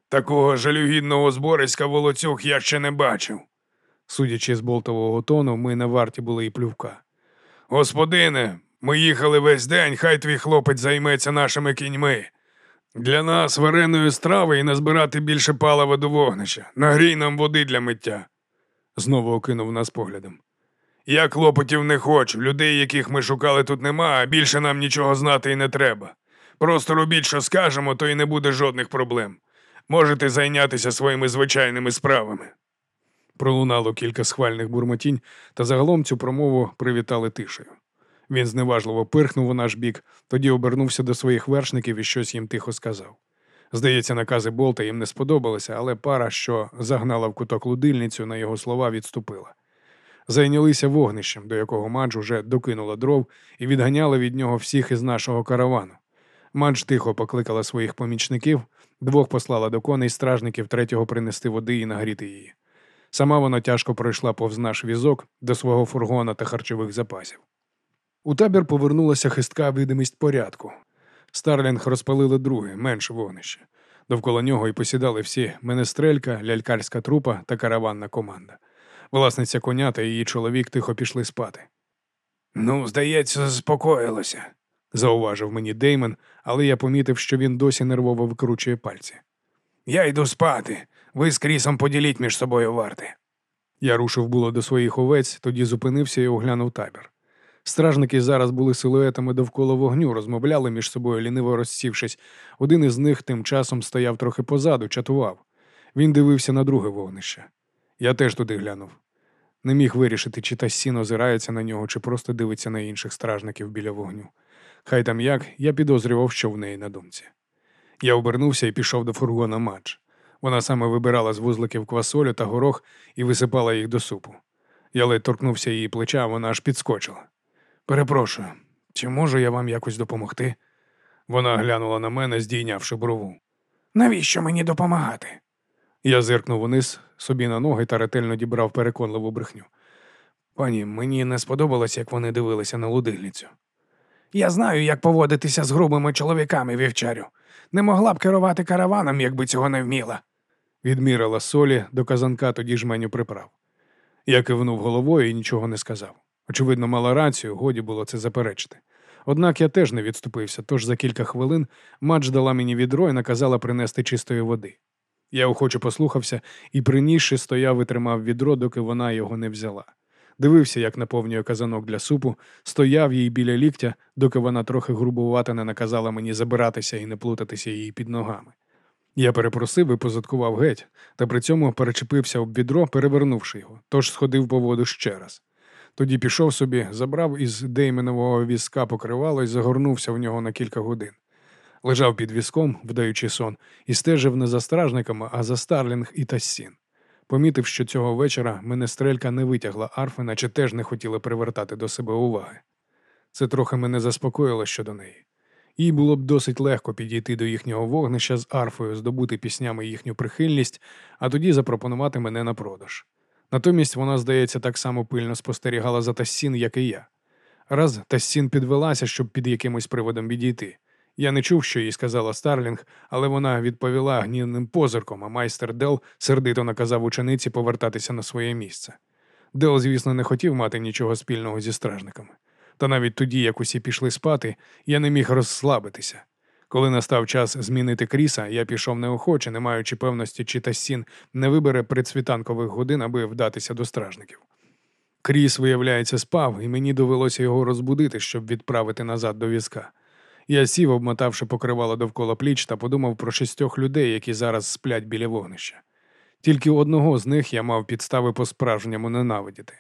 Такого жалюгідного збориська волоцюг я ще не бачив. Судячи з болтового тону, ми на варті були і плювка. Господине, ми їхали весь день, хай твій хлопець займеться нашими кіньми. Для нас вареної страви і назбирати більше палива до вогнища. Нагрій нам води для миття. Знову окинув нас поглядом. Я клопотів не хочу. Людей, яких ми шукали, тут нема, а більше нам нічого знати і не треба. Просто робіть, що скажемо, то й не буде жодних проблем. Можете зайнятися своїми звичайними справами. Пролунало кілька схвальних бурмотінь, та загалом цю промову привітали тишею. Він зневажливо пирхнув у наш бік, тоді обернувся до своїх вершників і щось їм тихо сказав. Здається, накази Болта їм не сподобалися, але пара, що загнала в куток лудильницю, на його слова відступила. Зайнялися вогнищем, до якого Мадж уже докинула дров і відганяла від нього всіх із нашого каравану. Мадж тихо покликала своїх помічників, двох послала до коней стражників, третього принести води і нагріти її. Сама вона тяжко пройшла повз наш візок до свого фургона та харчових запасів. У табір повернулася хистка видимість порядку. Старлінг розпалили друге, менше вогнище. Довкола нього й посідали всі менестрелька, лялькарська трупа та караванна команда. Власниця коня та її чоловік тихо пішли спати. Ну, здається, заспокоїлося, зауважив мені Деймон, але я помітив, що він досі нервово викручує пальці. Я йду спати. Ви з Крісом поділіть між собою варти. Я рушив було до своїх овець, тоді зупинився і оглянув табір. Стражники зараз були силуетами довкола вогню, розмовляли між собою, ліниво розсівшись. Один із них тим часом стояв трохи позаду, чатував. Він дивився на друге вогнище. Я теж туди глянув. Не міг вирішити, чи Тассін озирається на нього, чи просто дивиться на інших стражників біля вогню. Хай там як, я підозрював, що в неї на думці. Я обернувся і пішов до фургона Мадж. Вона саме вибирала з вузликів квасолю та горох і висипала їх до супу. Я ледь торкнувся її плеча, вона аж підскочила. Перепрошую, чи можу я вам якось допомогти? Вона глянула на мене, здійнявши брову. Навіщо мені допомагати? Я зиркнув униз собі на ноги та ретельно дібрав переконливу брехню. Пані, мені не сподобалось, як вони дивилися на лудильницю. Я знаю, як поводитися з грубими чоловіками, вівчарю. Не могла б керувати караваном, якби цього не вміла. Відмірила солі до казанка тоді жменю приправ. Я кивнув головою і нічого не сказав. Очевидно, мала рацію, годі було це заперечити. Однак я теж не відступився, тож за кілька хвилин Мадж дала мені відро і наказала принести чистої води. Я охоче послухався і, принісши, стояв і тримав відро, доки вона його не взяла. Дивився, як наповнює казанок для супу, стояв їй біля ліктя, доки вона трохи грубувати не наказала мені забиратися і не плутатися їй під ногами. Я перепросив і позадкував геть, та при цьому перечепився об відро, перевернувши його, тож сходив по воду ще раз. Тоді пішов собі, забрав із Дейменового візка покривало і загорнувся в нього на кілька годин. Лежав під візком, вдаючи сон, і стежив не за стражниками, а за Старлінг і Тассін. Помітив, що цього вечора мене стрелька не витягла арфи, наче теж не хотіла привертати до себе уваги. Це трохи мене заспокоїло щодо неї. Їй було б досить легко підійти до їхнього вогнища з арфою, здобути піснями їхню прихильність, а тоді запропонувати мене на продаж. Натомість вона, здається, так само пильно спостерігала за Тассін, як і я. Раз Тассін підвелася, щоб під якимось приводом відійти. Я не чув, що їй сказала Старлінг, але вона відповіла гнівним позирком, а майстер Дел сердито наказав учениці повертатися на своє місце. Дел, звісно, не хотів мати нічого спільного зі стражниками. Та навіть тоді, як усі пішли спати, я не міг розслабитися. Коли настав час змінити кріса, я пішов неохоче, не маючи певності, чи Тассін не вибере предсвітанкових годин, аби вдатися до стражників. Кріс, виявляється, спав, і мені довелося його розбудити, щоб відправити назад до візка. Я сів, обмотавши покривало довкола пліч, та подумав про шістьох людей, які зараз сплять біля вогнища. Тільки одного з них я мав підстави по-справжньому ненавидіти.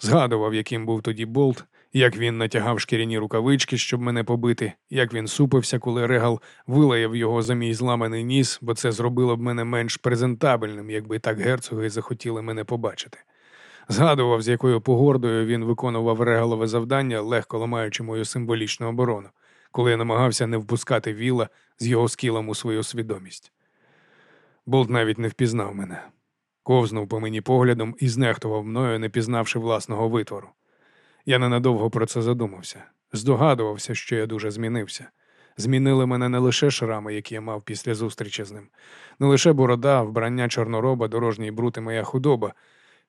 Згадував, яким був тоді болт, як він натягав шкіряні рукавички, щоб мене побити, як він супився, коли регал вилаяв його за мій зламаний ніс, бо це зробило б мене менш презентабельним, якби так герцоги захотіли мене побачити. Згадував, з якою погордою він виконував регалове завдання, легко ламаючи мою символічну оборону, коли я намагався не впускати віла з його скілом у свою свідомість. Болт навіть не впізнав мене. Ковзнув по мені поглядом і знехтував мною, не пізнавши власного витвору. Я ненадовго про це задумався. Здогадувався, що я дуже змінився. Змінили мене не лише шрами, які я мав після зустрічі з ним, не лише борода, вбрання чорнороба, дорожній брут і моя худоба.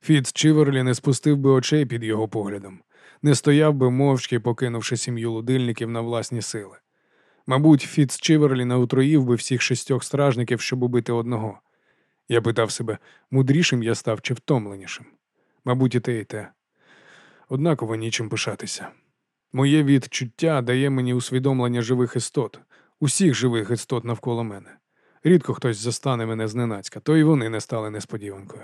Фіц Чіверлі не спустив би очей під його поглядом, не стояв би мовчки, покинувши сім'ю лудильників на власні сили. Мабуть, Фіц Чіверлі не утроїв би всіх шістьох стражників, щоб убити одного. Я питав себе, мудрішим я став чи втомленішим. Мабуть, і те, і те. Однаково нічим пишатися. Моє відчуття дає мені усвідомлення живих істот, усіх живих істот навколо мене. Рідко хтось застане мене зненацька, то й вони не стали несподіванкою.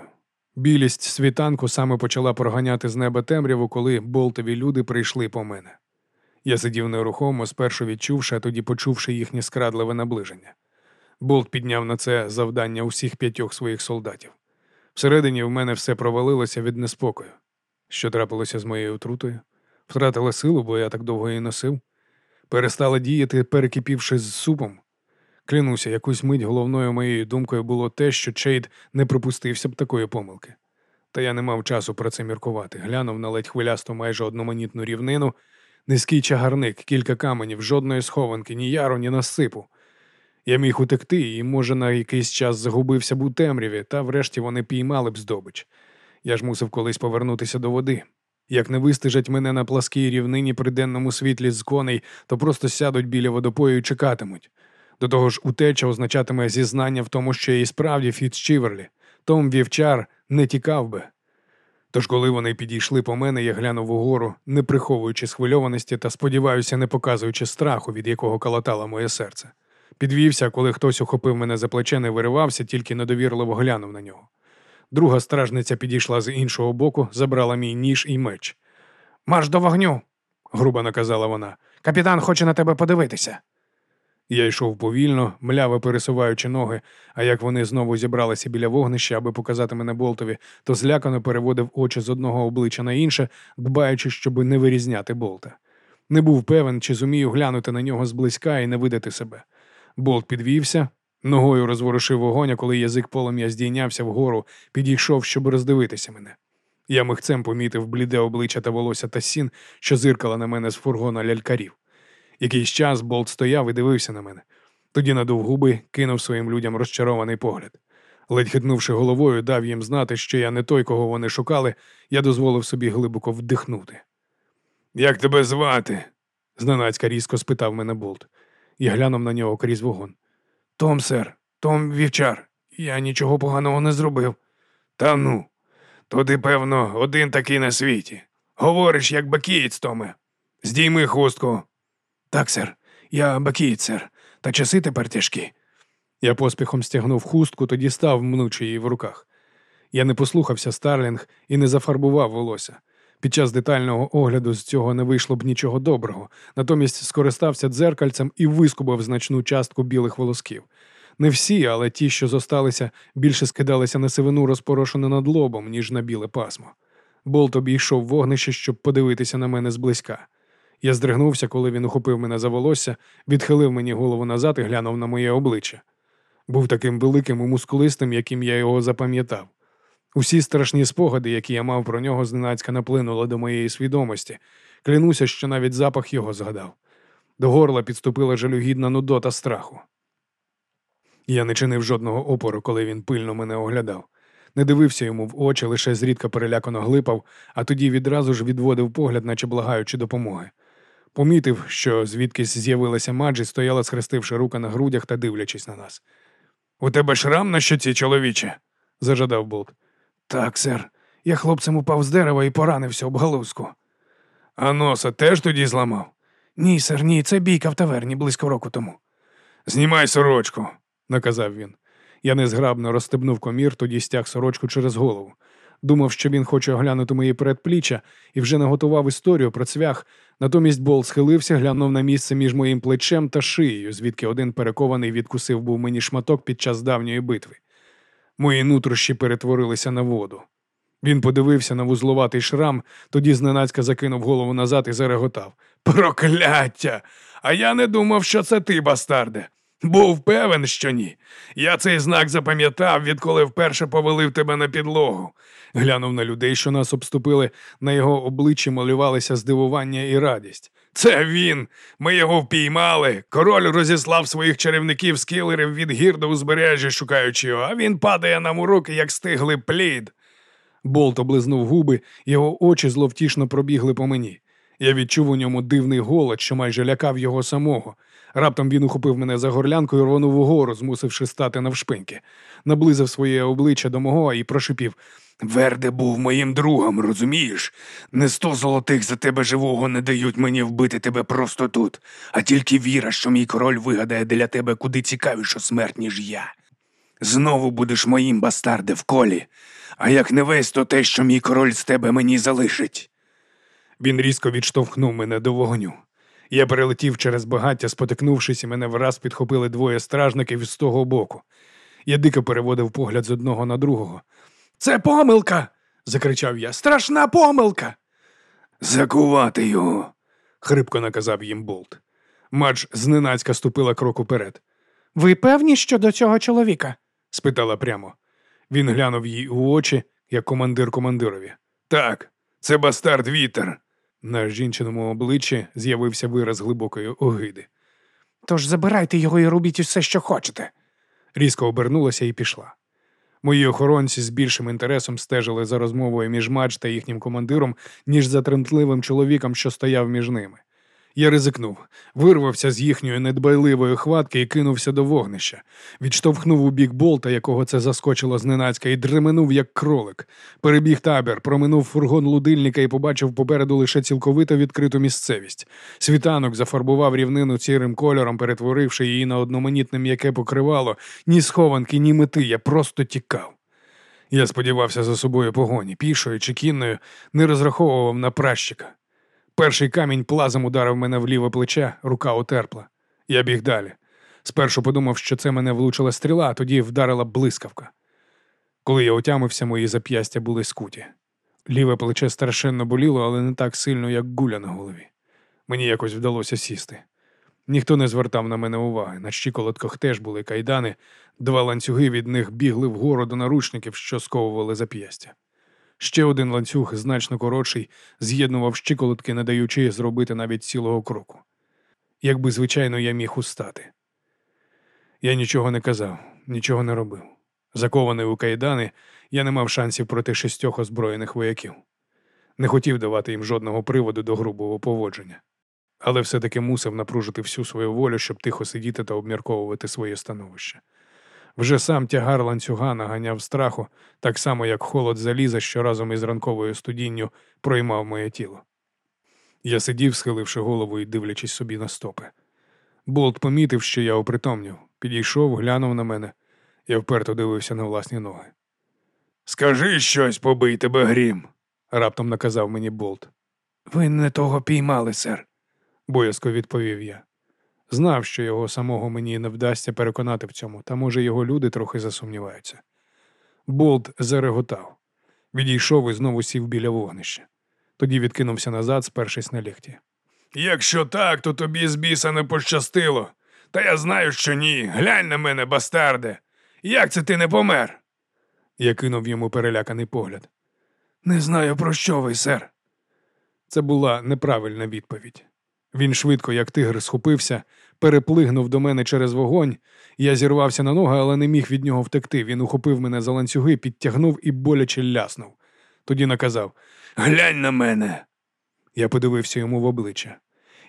Білість світанку саме почала проганяти з неба темряву, коли болтові люди прийшли по мене. Я сидів нерухомо, спершу відчувши, а тоді почувши їхнє скрадливе наближення. Болт підняв на це завдання усіх п'ятьох своїх солдатів. Всередині в мене все провалилося від неспокою. Що трапилося з моєю отрутою? Втратила силу, бо я так довго її носив. Перестала діяти, перекипівши з супом. Клянуся, якусь мить головною моєю думкою було те, що Чейд не припустився б такої помилки. Та я не мав часу про це міркувати. Глянув на ледь хвилясту майже одноманітну рівнину, низький чагарник, кілька каменів, жодної схованки, ні яру, ні насипу. Я міг утекти і, може, на якийсь час загубився б у темряві, та врешті вони піймали б здобич. Я ж мусив колись повернутися до води. Як не вистежать мене на пласкій рівнині при денному світлі з коней, то просто сядуть біля водопою і чекатимуть. До того ж, утеча означатиме зізнання в тому, що і справді Фіцчіверлі. Том вівчар не тікав би. Тож, коли вони підійшли по мене, я глянув угору, не приховуючи схвильованості та, сподіваюся, не показуючи страху, від якого калатало моє серце. Підвівся, коли хтось ухопив мене за плече, не виривався, тільки недовірливо глянув на нього. Друга стражниця підійшла з іншого боку, забрала мій ніж і меч. Марш до вогню, грубо наказала вона. капітан хоче на тебе подивитися. Я йшов повільно, мляво пересуваючи ноги, а як вони знову зібралися біля вогнища, аби показати мене болтові, то злякано переводив очі з одного обличчя на інше, дбаючи, щоб не вирізняти болта. Не був певен, чи зумію глянути на нього зблизька і не видати себе. Болт підвівся, ногою розворушив вогонь, а коли язик полум'я здійнявся вгору, підійшов, щоб роздивитися мене. Я михцем помітив бліде обличчя та волосся та сін, що зиркала на мене з фургона лялькарів. Якийсь час Болт стояв і дивився на мене. Тоді надув губи, кинув своїм людям розчарований погляд. Ледь хитнувши головою, дав їм знати, що я не той, кого вони шукали, я дозволив собі глибоко вдихнути. Як тебе звати? зненацька різко спитав мене Болт. Я глянув на нього крізь вогон. Том, сер, Том вівчар. Я нічого поганого не зробив. Та ну, то ти, певно, один такий на світі. Говориш, як бакієць, Томе. Здійми хустку. Так, сер, я бакієць, сер, та часи тепер тяжкі. Я поспіхом стягнув хустку, тоді став, мнучи її в руках. Я не послухався Старлінг і не зафарбував волосся. Під час детального огляду з цього не вийшло б нічого доброго, натомість скористався дзеркальцем і вискубав значну частку білих волосків. Не всі, але ті, що зосталися, більше скидалися на сивину розпорошену над лобом, ніж на біле пасмо. Болт обійшов вогнище, щоб подивитися на мене зблизька. Я здригнувся, коли він ухопив мене за волосся, відхилив мені голову назад і глянув на моє обличчя. Був таким великим і мускулистим, яким я його запам'ятав. Усі страшні спогади, які я мав про нього, зненацька наплинули до моєї свідомості. Клянуся, що навіть запах його згадав. До горла підступила жалюгідна нудота страху. Я не чинив жодного опору, коли він пильно мене оглядав. Не дивився йому в очі, лише зрідка перелякано глипав, а тоді відразу ж відводив погляд, наче благаючи допомоги. Помітив, що звідкись з'явилася Маджі, стояла, схрестивши руки на грудях та дивлячись на нас. У тебе шрам на щоці, чоловіче? зажадав Болт. Так, сер. Я хлопцем упав з дерева і поранився об галузку. А носа теж тоді зламав? Ні, сер, ні, це бійка в таверні близько року тому. Знімай сорочку, наказав він. Я незграбно розстебнув комір, тоді стяг сорочку через голову. Думав, що він хоче оглянути мої передпліччя і вже наготував історію про цвях. Натомість Бол схилився, глянув на місце між моїм плечем та шиєю, звідки один перекований відкусив був мені шматок під час давньої битви. Мої нутрощі перетворилися на воду. Він подивився на вузловатий шрам, тоді зненацька закинув голову назад і зареготав. Прокляття! А я не думав, що це ти, бастарде. Був певен, що ні. Я цей знак запам'ятав, відколи вперше повелив тебе на підлогу. Глянув на людей, що нас обступили, на його обличчі малювалися здивування і радість. Це він. Ми його впіймали. Король розіслав своїх чарівників скілерів від гір до узбережжя, шукаючи його, а він падає нам у руки, як стиглий плід. Болт облизнув губи, його очі зловтішно пробігли по мені. Я відчув у ньому дивний голод, що майже лякав його самого. Раптом він ухопив мене за горлянку і рвонув угору, змусивши стати навшпиньки. Наблизив своє обличчя до мого і прошипів Верде був моїм другом, розумієш? Не сто золотих за тебе живого не дають мені вбити тебе просто тут, а тільки віра, що мій король вигадає для тебе куди цікавішу смерть, ніж я. Знову будеш моїм бастарде в колі, а як не весь, то те, що мій король з тебе мені залишить. Він різко відштовхнув мене до вогню. Я перелетів через багаття, спотикнувшись, і мене враз підхопили двоє стражників з того боку. Я дико переводив погляд з одного на другого. Це помилка. закричав я. Страшна помилка. Закувати його. хрипко наказав їм Болт. Мадж зненацька ступила крок уперед. Ви певні щодо цього чоловіка? спитала прямо. Він глянув їй у очі, як командир командирові. Так, це бастард вітер. На жінчиному обличчі з'явився вираз глибокої огиди. Тож забирайте його і робіть усе, що хочете. Різко обернулася і пішла. Мої охоронці з більшим інтересом стежили за розмовою між Мадж та їхнім командиром, ніж за тремтливим чоловіком, що стояв між ними. Я ризикнув, вирвався з їхньої недбайливої хватки і кинувся до вогнища. Відштовхнув у бік болта, якого це заскочило зненацька, і дременув, як кролик. Перебіг табір, проминув фургон лудильника і побачив попереду лише цілковито відкриту місцевість. Світанок зафарбував рівнину сірим кольором, перетворивши її на одноманітне м'яке покривало, ні схованки, ні мети. Я просто тікав. Я сподівався за собою погоні, пішою чи кінною, не розраховував на пращика. Перший камінь плазом ударив мене в ліве плече, рука отерпла. Я біг далі. Спершу подумав, що це мене влучила стріла, а тоді вдарила блискавка. Коли я отямився, мої зап'ястя були скуті. Ліве плече страшенно боліло, але не так сильно, як гуля на голові. Мені якось вдалося сісти. Ніхто не звертав на мене уваги. На щиколотках теж були кайдани, два ланцюги від них бігли вгору до наручників, що сковували зап'ястя. Ще один ланцюг, значно коротший, з'єднував щиколотки, не даючи зробити навіть цілого кроку. Якби, звичайно, я міг устати. Я нічого не казав, нічого не робив. Закований у кайдани, я не мав шансів проти шістьох озброєних вояків. Не хотів давати їм жодного приводу до грубого поводження, але все-таки мусив напружити всю свою волю, щоб тихо сидіти та обмірковувати своє становище. Вже сам тягар ланцюга наганяв страху, так само, як холод заліза, що разом із ранковою студінню проймав моє тіло. Я сидів, схиливши голову і дивлячись собі на стопи. Болт помітив, що я опритомнів, підійшов, глянув на мене. Я вперто дивився на власні ноги. Скажи щось, побий тебе грім, раптом наказав мені Болт. Ви не того піймали, сер. боязко відповів я. Знав, що його самого мені не вдасться переконати в цьому, та, може, його люди трохи засумніваються. Болт зареготав, відійшов і знову сів біля вогнища. Тоді відкинувся назад, спершись на ліхті. Якщо так, то тобі з біса не пощастило. Та я знаю, що ні. Глянь на мене, бастарде. Як це ти не помер? Я кинув йому переляканий погляд. Не знаю, про що ви, сер. Це була неправильна відповідь. Він швидко, як тигр, схопився, переплигнув до мене через вогонь. Я зірвався на ноги, але не міг від нього втекти. Він ухопив мене за ланцюги, підтягнув і боляче ляснув. Тоді наказав Глянь на мене. Я подивився йому в обличчя.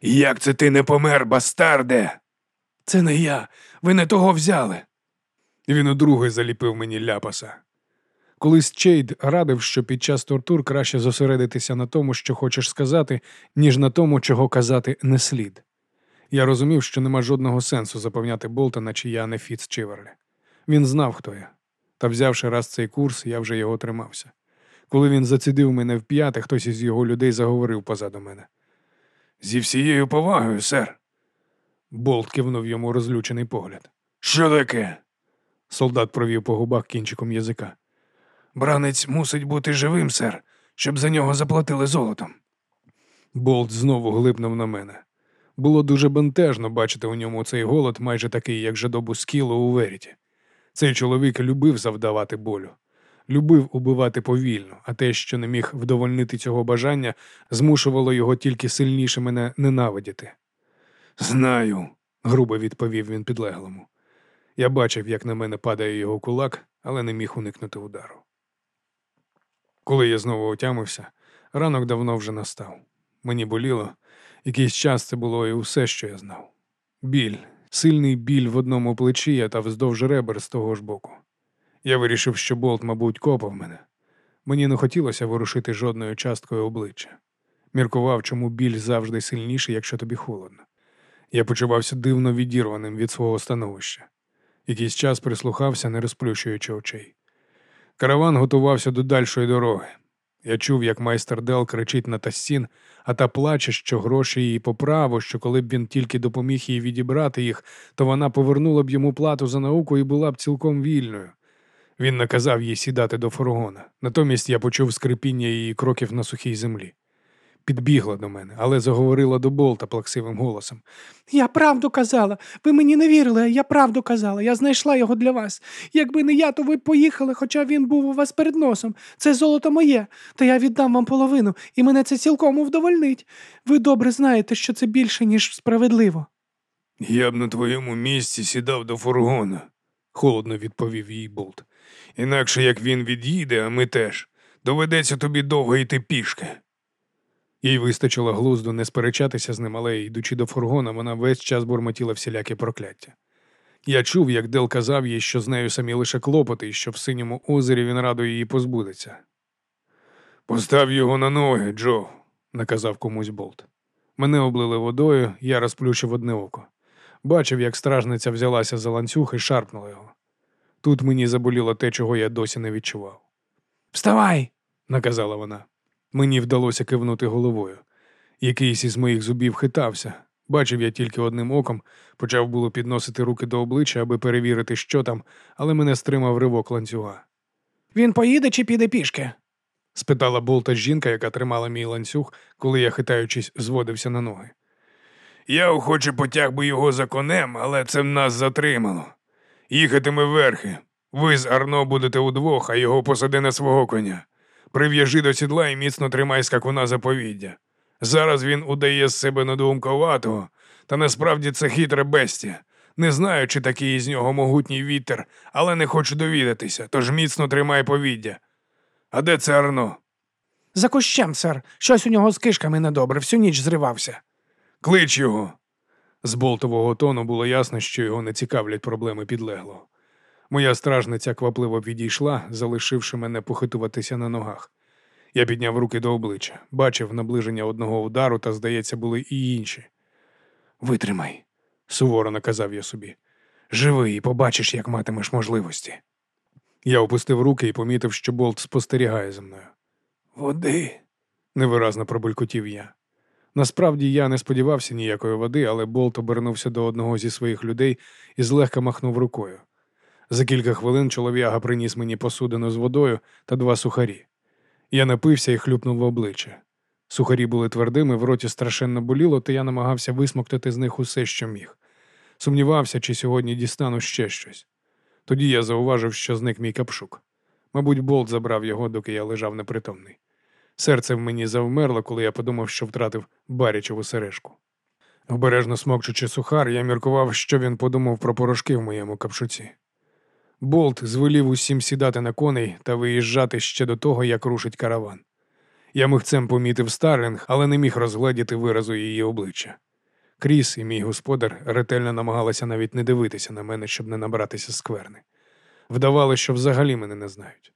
Як це ти не помер, бастарде? Це не я. Ви не того взяли. Він удруге заліпив мені ляпаса. Колись Чейд радив, що під час тортур краще зосередитися на тому, що хочеш сказати, ніж на тому, чого казати не слід. Я розумів, що нема жодного сенсу запевняти Болтона, чи я не Фіц Чиверлі. Він знав, хто я. Та взявши раз цей курс, я вже його тримався. Коли він зацідив мене в п'яте, хтось із його людей заговорив позаду мене. Зі всією повагою, сер. Болт кивнув йому розлючений погляд. Що таке? Солдат провів по губах кінчиком язика. Бранець мусить бути живим, сер, щоб за нього заплатили золотом. Болт знову глипнув на мене. Було дуже бентежно бачити у ньому цей голод, майже такий, як жадобу скілу у веріті. Цей чоловік любив завдавати болю, любив убивати повільно, а те, що не міг вдовольнити цього бажання, змушувало його тільки сильніше мене ненавидіти. Знаю, грубо відповів він підлеглому. Я бачив, як на мене падає його кулак, але не міг уникнути удару. Коли я знову отямився, ранок давно вже настав. Мені боліло, якийсь час це було і усе, що я знав. Біль, сильний біль в одному плечі та вздовж ребер з того ж боку. Я вирішив, що болт, мабуть, копав мене. Мені не хотілося ворушити жодною часткою обличчя. Міркував, чому біль завжди сильніший, якщо тобі холодно. Я почувався дивно відірваним від свого становища. Якийсь час прислухався, не розплющуючи очей. Караван готувався до дальшої дороги. Я чув, як майстер Дел кричить на Тассін, а та плаче, що гроші її по праву, що коли б він тільки допоміг їй відібрати їх, то вона повернула б йому плату за науку і була б цілком вільною. Він наказав їй сідати до фургона. Натомість я почув скрипіння її кроків на сухій землі. Підбігла до мене, але заговорила до болта плаксивим голосом. Я правду казала. Ви мені не вірили, я правду казала. Я знайшла його для вас. Якби не я, то ви поїхали, хоча він був у вас перед носом. Це золото моє, та я віддам вам половину, і мене це цілком вдовольнить. Ви добре знаєте, що це більше, ніж справедливо. Я б на твоєму місці сідав до фургона, холодно відповів їй болт. Інакше як він від'їде, а ми теж, доведеться тобі довго йти пішки. Їй вистачило глузду не сперечатися з ним, але, йдучи до фургона, вона весь час бурмотіла всілякі прокляття. Я чув, як Дел казав їй, що з нею самі лише клопоти, і що в синьому озері він радо її позбудеться. Постав його на ноги, Джо, наказав комусь болт. Мене облили водою, я розплющив одне око. Бачив, як стражниця взялася за ланцюг і шарпнула його. Тут мені заболіло те, чого я досі не відчував. Вставай! наказала вона. Мені вдалося кивнути головою. Якийсь із моїх зубів хитався. Бачив я тільки одним оком, почав було підносити руки до обличчя, аби перевірити, що там, але мене стримав ривок ланцюга. Він поїде чи піде пішки? спитала болта жінка, яка тримала мій ланцюг, коли я, хитаючись, зводився на ноги. Я охоче потяг би його за конем, але це нас затримало. Їхатиме верхи. Ви з Арно будете удвох, а його посади на свого коня. Прив'яжи до сідла і міцно тримай скакуна заповіддя. Зараз він удає з себе надумковатого, та насправді це хитре бестія. Не знаю, чи такий із нього могутній вітер, але не хочу довідатися, тож міцно тримай повіддя. А де це Арно? За кущем, сер. Щось у нього з кишками недобре, всю ніч зривався. Клич його. З болтового тону було ясно, що його не цікавлять проблеми підлеглого. Моя стражниця квапливо відійшла, залишивши мене похитуватися на ногах. Я підняв руки до обличчя, бачив наближення одного удару, та, здається, були і інші. Витримай, суворо наказав я собі. Живи і побачиш, як матимеш можливості. Я опустив руки і помітив, що болт спостерігає за мною. Води, невиразно пробулькотів я. Насправді я не сподівався ніякої води, але болт обернувся до одного зі своїх людей і злегка махнув рукою. За кілька хвилин чолов'яга приніс мені посудину з водою та два сухарі. Я напився і хлюпнув в обличчя. Сухарі були твердими, в роті страшенно боліло, то я намагався висмоктати з них усе, що міг. Сумнівався, чи сьогодні дістану ще щось. Тоді я зауважив, що зник мій капшук. Мабуть, болт забрав його, доки я лежав непритомний. Серце в мені завмерло, коли я подумав, що втратив барячову сережку. Обережно смокчучи сухар, я міркував, що він подумав про порошки в моєму капшуці. Болт звелів усім сідати на коней та виїжджати ще до того, як рушить караван. Я михцем помітив Старлінг, але не міг розгледіти виразу її обличчя. Кріс і мій господар ретельно намагалися навіть не дивитися на мене, щоб не набратися скверни. Вдавали, що взагалі мене не знають.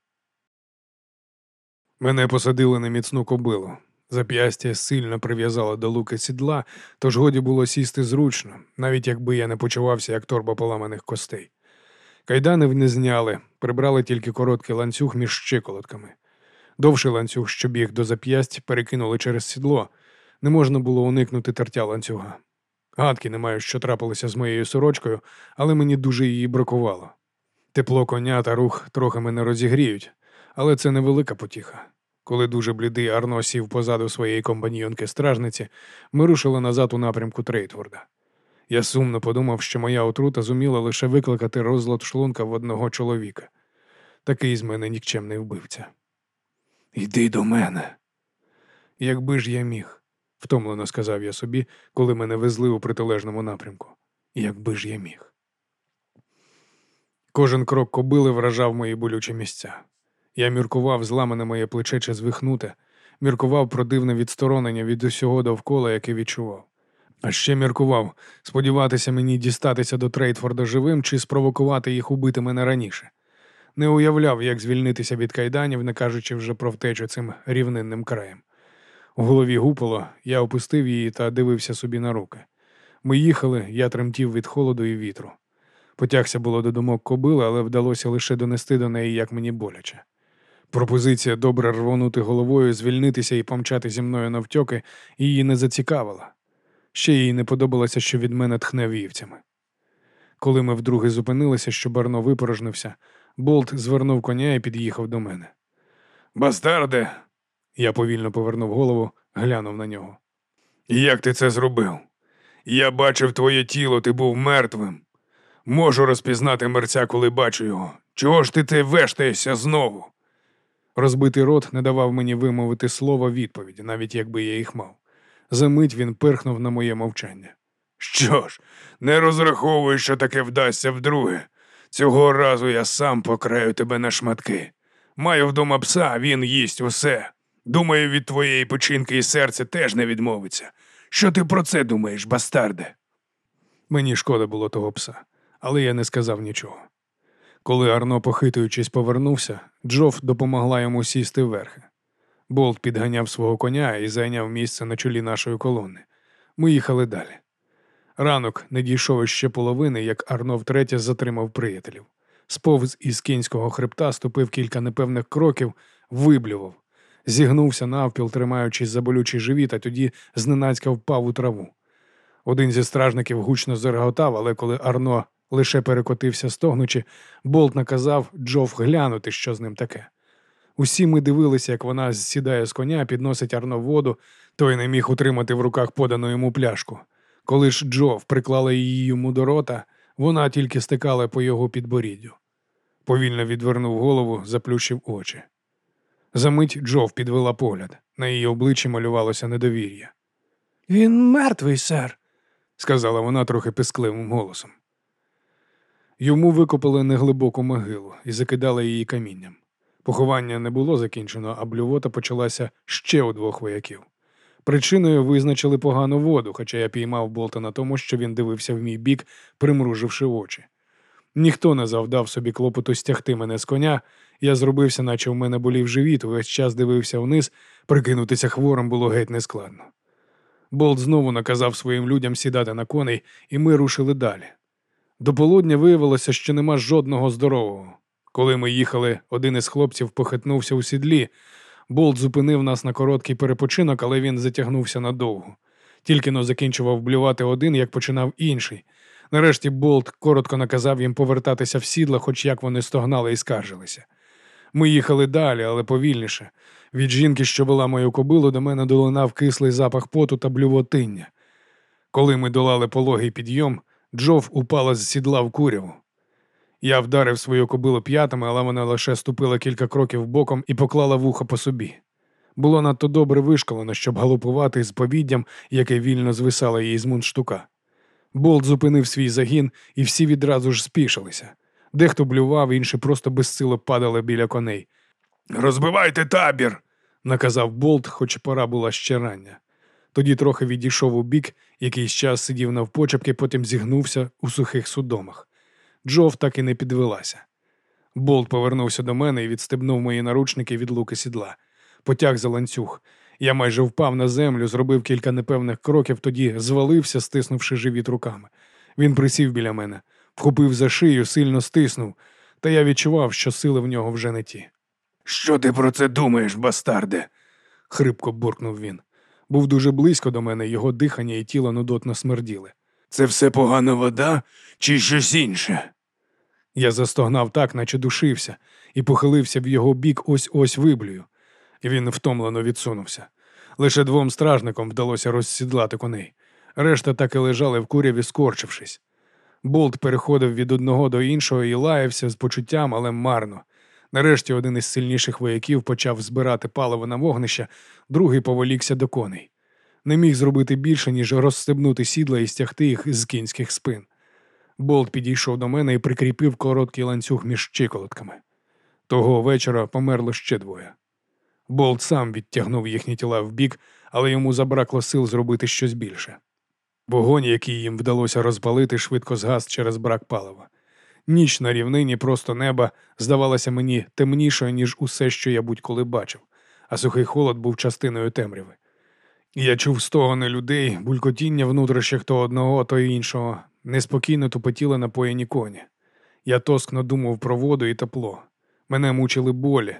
Мене посадили на міцну кобилу. Зап'ястя сильно прив'язало до луки сідла, тож годі було сісти зручно, навіть якби я не почувався, як торба поламаних костей. Кайдани не зняли, прибрали тільки короткий ланцюг між щиколотками. Довший ланцюг, що біг до зап'ясть, перекинули через сідло. Не можна було уникнути тертя ланцюга. Гадки не маю, що трапилося з моєю сорочкою, але мені дуже її бракувало. Тепло коня та рух трохи мене розігріють, але це невелика потіха. Коли дуже блідий Арно сів позаду своєї компаньйонки стражниці, ми рушили назад у напрямку Трейтворда. Я сумно подумав, що моя отрута зуміла лише викликати розлад шлунка в одного чоловіка. Такий з мене нікчемний вбивця. Йди до мене. Якби ж я міг, втомлено сказав я собі, коли мене везли у протилежному напрямку. Якби ж я міг. Кожен крок кобили вражав мої болючі місця. Я міркував, зламане моє плече чи звихнуте, міркував про дивне відсторонення від усього довкола, яке відчував. А ще міркував сподіватися мені дістатися до Трейтфорда живим чи спровокувати їх убити мене раніше. Не уявляв, як звільнитися від кайданів, не кажучи вже про втечу цим рівнинним краєм. У голові гупало, я опустив її та дивився собі на руки. Ми їхали, я тремтів від холоду і вітру. Потягся було до думок кобили, але вдалося лише донести до неї, як мені боляче. Пропозиція добре рвонути головою, звільнитися і помчати зі мною навтьоки її не зацікавила. Ще їй не подобалося, що від мене тхне вівцями. Коли ми вдруге зупинилися, щоб Арно випорожнився, Болт звернув коня і під'їхав до мене. Бастарде. Я повільно повернув голову, глянув на нього. Як ти це зробив? Я бачив твоє тіло, ти був мертвим. Можу розпізнати мерця, коли бачу його. Чого ж ти те вештаєшся знову? Розбитий рот не давав мені вимовити слова відповіді, навіть якби я їх мав. Замить він пирхнув на моє мовчання. Що ж, не розраховую, що таке вдасться вдруге. Цього разу я сам покраю тебе на шматки. Маю вдома пса, він їсть усе. Думаю, від твоєї печінки і серця теж не відмовиться. Що ти про це думаєш, бастарде? Мені шкода було того пса, але я не сказав нічого. Коли Арно, похитуючись, повернувся, Джоф допомогла йому сісти вверхи. Болт підганяв свого коня і зайняв місце на чолі нашої колони. Ми їхали далі. Ранок не дійшов іще половини, як Арно втретє затримав приятелів. Сповз із кінського хребта, ступив кілька непевних кроків, виблював, зігнувся навпіл, тримаючись за болючий живіт, а тоді зненацька впав у траву. Один зі стражників гучно зареготав, але коли Арно лише перекотився стогнучи, Болт наказав Джоф глянути, що з ним таке. Усі ми дивилися, як вона сідає з коня, підносить Арно воду, той не міг утримати в руках подану йому пляшку. Коли ж Джоф приклала її йому до рота, вона тільки стикала по його підборіддю. Повільно відвернув голову, заплющив очі. Замить Джов підвела погляд. На її обличчі малювалося недовір'я. Він мертвий, сер. сказала вона трохи пискливим голосом. Йому викопали неглибоку могилу і закидали її камінням. Поховання не було закінчено, а блювота почалася ще у двох вояків. Причиною визначили погану воду, хоча я піймав болта на тому, що він дивився в мій бік, примруживши очі. Ніхто не завдав собі клопоту стягти мене з коня, я зробився, наче в мене болів живіт, весь час дивився вниз, прикинутися хворим було геть нескладно. Болт знову наказав своїм людям сідати на коней, і ми рушили далі. До полудня виявилося, що нема жодного здорового. Коли ми їхали, один із хлопців похитнувся у сідлі. Болт зупинив нас на короткий перепочинок, але він затягнувся надовго. Тільки но закінчував блювати один, як починав інший. Нарешті Болт коротко наказав їм повертатися в сідла, хоч як вони стогнали і скаржилися. Ми їхали далі, але повільніше. Від жінки, що вела мою кобилу, до мене долинав кислий запах поту та блювотиння. Коли ми долали пологий підйом, Джов упала з сідла в куряву. Я вдарив свою кобилу п'ятами, але вона лише ступила кілька кроків боком і поклала вуха по собі. Було надто добре вишколено, щоб галопувати з повіддям, яке вільно звисало їй з мундштука. Болт зупинив свій загін, і всі відразу ж спішилися. Дехто блював, інші просто безсило падали біля коней. Розбивайте табір, наказав Болт, хоч пора була ще рання. Тоді трохи відійшов у бік, якийсь час сидів навпочепки, потім зігнувся у сухих судомах. Джов так і не підвелася. Болт повернувся до мене і відстебнув мої наручники від луки сідла. Потяг за ланцюг. Я майже впав на землю, зробив кілька непевних кроків, тоді звалився, стиснувши живіт руками. Він присів біля мене, вхопив за шию, сильно стиснув, та я відчував, що сили в нього вже не ті. Що ти про це думаєш, бастарде? хрипко буркнув він. Був дуже близько до мене, його дихання і тіло нудотно смерділи. Це все погана вода чи щось інше? Я застогнав так, наче душився, і похилився в його бік ось ось виблюю. Він втомлено відсунувся. Лише двом стражникам вдалося розсідлати коней. Решта так і лежали в куряві, скорчившись. Болт переходив від одного до іншого і лаявся з почуттям, але марно. Нарешті один із сильніших вояків почав збирати паливо на вогнище, другий поволікся до коней. Не міг зробити більше, ніж розстебнути сідла і стягти їх з кінських спин. Болт підійшов до мене і прикріпив короткий ланцюг між чиколотками. Того вечора померло ще двоє. Болт сам відтягнув їхні тіла вбік, але йому забракло сил зробити щось більше. Вогонь, який їм вдалося розпалити, швидко згас через брак палива. Ніч на рівнині просто неба здавалася мені темнішою, ніж усе, що я будь-коли бачив, а сухий холод був частиною темряви. Я чув стогони людей, булькотіння внутрішніх то одного, то іншого, неспокійно тупотіли напоєні коні. Я тоскно думав про воду і тепло. Мене мучили болі.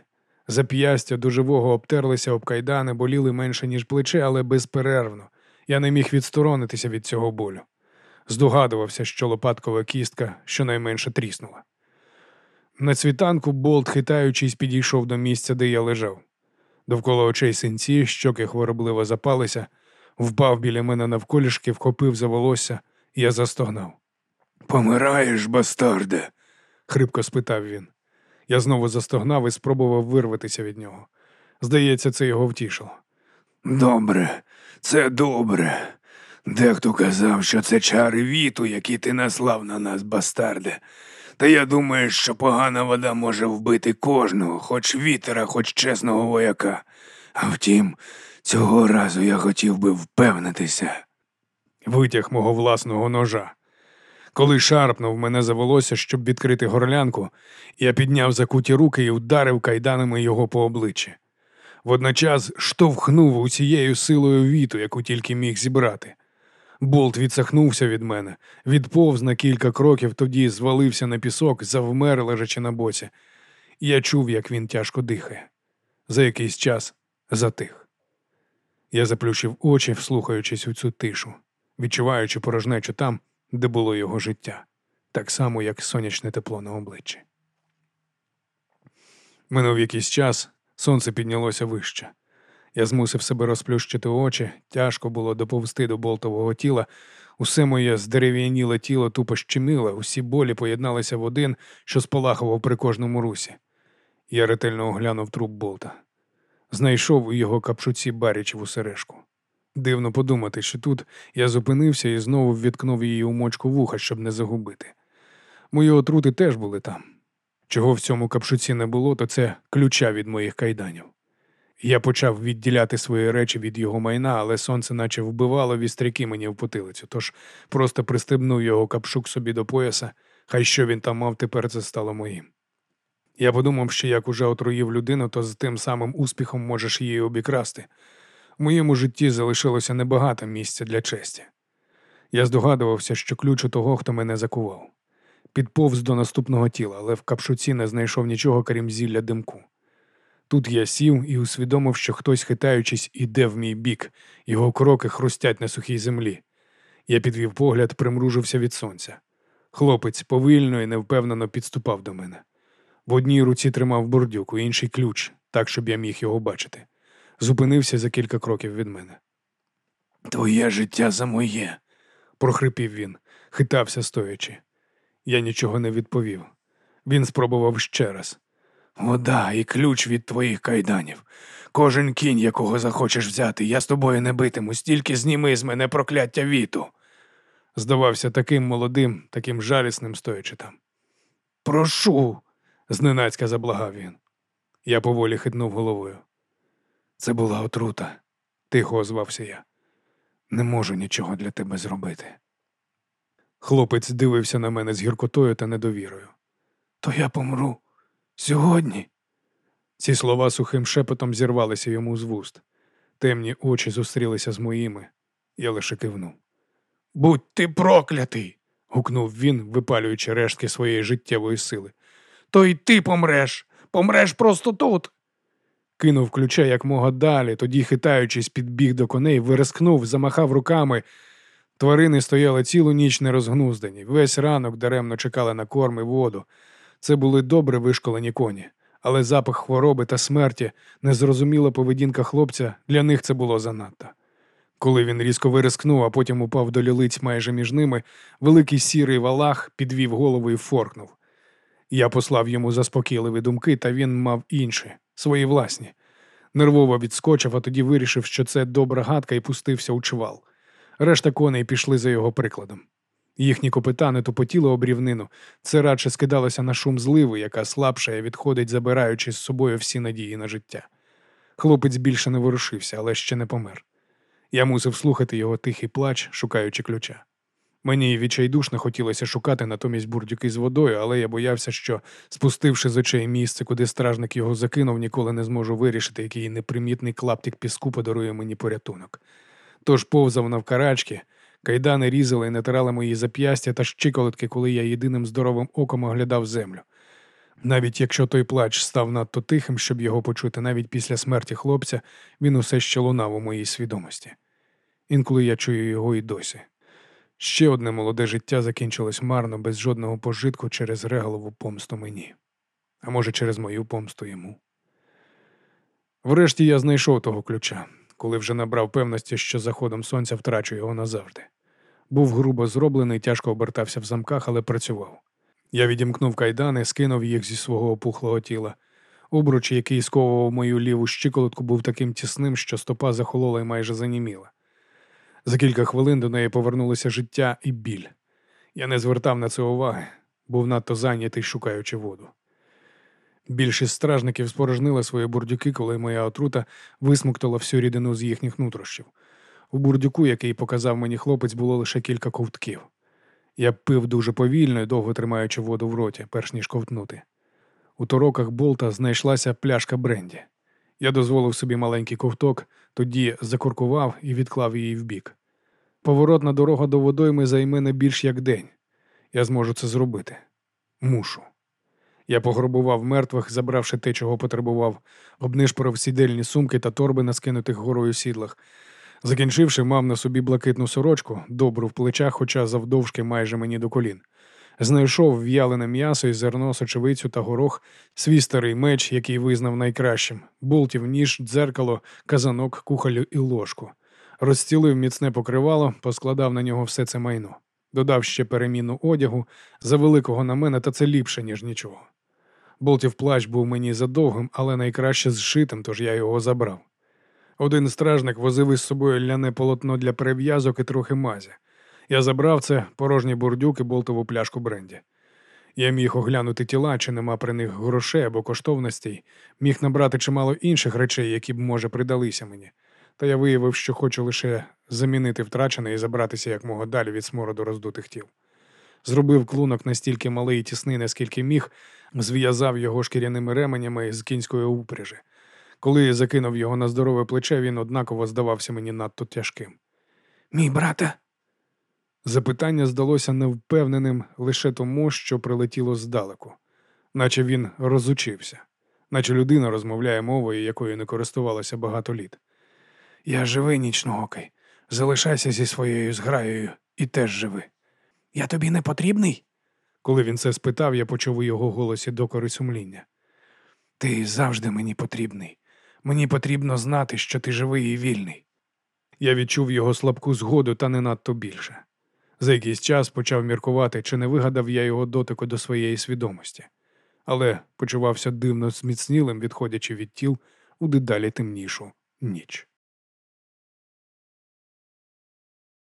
Зап'ястя до живого обтерлися об кайдани, боліли менше, ніж плече, але безперервно. Я не міг відсторонитися від цього болю. Здогадувався, що лопаткова кістка щонайменше тріснула. На цвітанку болт, хитаючись, підійшов до місця, де я лежав. Довкола очей синці, щоки хворобливо запалися, впав біля мене навколішки, вхопив за волосся, я застогнав. Помираєш, бастарде? хрипко спитав він. Я знову застогнав і спробував вирватися від нього. Здається, це його втішило. Добре, це добре. Дехто казав, що це чари віту, які ти наслав на нас, бастарде. Та я думаю, що погана вода може вбити кожного, хоч вітера, хоч чесного вояка. А втім, цього разу я хотів би впевнитися. Витяг мого власного ножа. Коли шарпнув мене за волосся, щоб відкрити горлянку, я підняв закуті руки і вдарив кайданами його по обличчі. Водночас штовхнув усією силою віту, яку тільки міг зібрати. Болт відсахнувся від мене, відповз на кілька кроків, тоді звалився на пісок, завмер, лежачи на боці. Я чув, як він тяжко дихає. За якийсь час затих. Я заплющив очі, вслухаючись у цю тишу, відчуваючи порожнечу там, де було його життя, так само, як сонячне тепло на обличчі. Минув якийсь час, сонце піднялося вище. Я змусив себе розплющити очі, тяжко було доповзти до болтового тіла. Усе моє здерев'яніле тіло тупо щемило, усі болі поєдналися в один, що спалахував при кожному русі. Я ретельно оглянув труп болта. Знайшов у його капшуці барічеву сережку. Дивно подумати, що тут я зупинився і знову ввіткнув її у мочку вуха, щоб не загубити. Мої отрути теж були там. Чого в цьому капшуці не було, то це ключа від моїх кайданів. Я почав відділяти свої речі від його майна, але сонце наче вбивало вістряки мені в потилицю, тож просто пристебнув його капшук собі до пояса, хай що він там мав, тепер це стало моїм. Я подумав, що як уже отруїв людину, то з тим самим успіхом можеш її обікрасти. В моєму житті залишилося небагато місця для честі. Я здогадувався, що ключ у того, хто мене закував. Підповз до наступного тіла, але в капшуці не знайшов нічого, крім зілля димку. Тут я сів і усвідомив, що хтось, хитаючись, іде в мій бік, його кроки хрустять на сухій землі. Я підвів погляд, примружився від сонця. Хлопець повільно і невпевнено підступав до мене. В одній руці тримав бордюк, у інший ключ, так, щоб я міг його бачити. Зупинився за кілька кроків від мене. Твоє життя за моє, прохрипів він, хитався стоячи. Я нічого не відповів. Він спробував ще раз. Вода і ключ від твоїх кайданів. Кожен кінь, якого захочеш взяти, я з тобою не битиму, стільки зніми з мене прокляття віту. Здавався таким молодим, таким жалісним, стоячи там. Прошу, зненацька заблагав він. Я поволі хитнув головою. Це була отрута, тихо озвався я. Не можу нічого для тебе зробити. Хлопець дивився на мене з гіркотою та недовірою. То я помру сьогодні. Ці слова сухим шепотом зірвалися йому з вуст. Темні очі зустрілися з моїми. Я лише кивнув. Будь ти проклятий. гукнув він, випалюючи рештки своєї життєвої сили. То й ти помреш, помреш просто тут. Кинув ключа якмога далі, тоді, хитаючись, підбіг до коней, вирискнув, замахав руками. Тварини стояли цілу ніч нерозгнуздані. Весь ранок даремно чекали на корм і воду. Це були добре вишколені коні, але запах хвороби та смерті, незрозуміла поведінка хлопця, для них це було занадто. Коли він різко вирискнув, а потім упав до лілиць майже між ними, великий сірий валах підвів голову і форкнув. Я послав йому заспокійливі думки, та він мав інші, свої власні. Нервово відскочив, а тоді вирішив, що це добра гадка, і пустився у чвал. Решта коней пішли за його прикладом. Їхні копита тупотіли об рівнину, це радше скидалося на шум зливи, яка слабшає, відходить, забираючи з собою всі надії на життя. Хлопець більше не ворушився, але ще не помер. Я мусив слухати його тихий плач, шукаючи ключа. Мені відчайдушно хотілося шукати натомість бурдюки з водою, але я боявся, що, спустивши з очей місце, куди стражник його закинув, ніколи не зможу вирішити, який непримітний клаптик піску подарує мені порятунок. Тож повзав навкарачки, кайдани різали і натирали мої зап'ястя та щиколотки, коли я єдиним здоровим оком оглядав землю. Навіть якщо той плач став надто тихим, щоб його почути навіть після смерті хлопця, він усе ще лунав у моїй свідомості. Інколи я чую його і досі. Ще одне молоде життя закінчилось марно, без жодного пожитку через регалову помсту мені, а може, через мою помсту йому. Врешті я знайшов того ключа, коли вже набрав певності, що заходом сонця втрачу його назавжди. Був грубо зроблений, тяжко обертався в замках, але працював. Я відімкнув кайдани, скинув їх зі свого опухлого тіла. Обруч, який сковував мою ліву щиколотку, був таким тісним, що стопа захолола і майже заніміла. За кілька хвилин до неї повернулося життя і біль. Я не звертав на це уваги, був надто зайнятий, шукаючи воду. Більшість стражників спорожнили свої бурдюки, коли моя отрута висмоктала всю рідину з їхніх нутрощів. У бурдюку, який показав мені хлопець, було лише кілька ковтків. Я пив дуже повільно і довго тримаючи воду в роті, перш ніж ковтнути. У тороках болта знайшлася пляшка бренді. Я дозволив собі маленький ковток, тоді закуркував і відклав її вбік. Поворотна дорога до водойми займе не більш як день. Я зможу це зробити. Мушу. Я пограбував мертвих, забравши те, чого потребував, обнишпорив сідельні сумки та торби на скинутих горою сідлах. Закінчивши, мав на собі блакитну сорочку, добру в плечах, хоча завдовжки майже мені до колін. Знайшов в'ялене м'ясо і зерно, сочевицю та горох, свій старий меч, який визнав найкращим, болтів, ніж, дзеркало, казанок, кухолю і ложку. Розстілив міцне покривало, поскладав на нього все це майно. Додав ще переміну одягу, за великого на мене, та це ліпше, ніж нічого. Болтів плащ був мені задовгим, але найкраще зшитим, тож я його забрав. Один стражник возив із собою ляне полотно для перев'язок і трохи мазі. Я забрав це, порожній бурдюк і болтову пляшку бренді. Я міг оглянути тіла, чи нема при них грошей або коштовностей, міг набрати чимало інших речей, які б, може, придалися мені. Та я виявив, що хочу лише замінити втрачене і забратися якмога далі від смороду роздутих тіл. Зробив клунок настільки малий і тісний, наскільки міг, зв'язав його шкіряними ременями з кінської упряжі. Коли закинув його на здорове плече, він однаково здавався мені надто тяжким. Мій брате. Запитання здалося невпевненим лише тому, що прилетіло здалеку, наче він розучився, наче людина розмовляє мовою, якою не користувалася багато літ. Я живий, нічноокий. Залишайся зі своєю зграєю і теж живи. Я тобі не потрібний? Коли він це спитав, я почув у його голосі докори сумління. Ти завжди мені потрібний. Мені потрібно знати, що ти живий і вільний. Я відчув його слабку згоду та не надто більше. За якийсь час почав міркувати, чи не вигадав я його дотику до своєї свідомості, але почувався дивно зміцнілим, відходячи від тіл у дедалі темнішу ніч.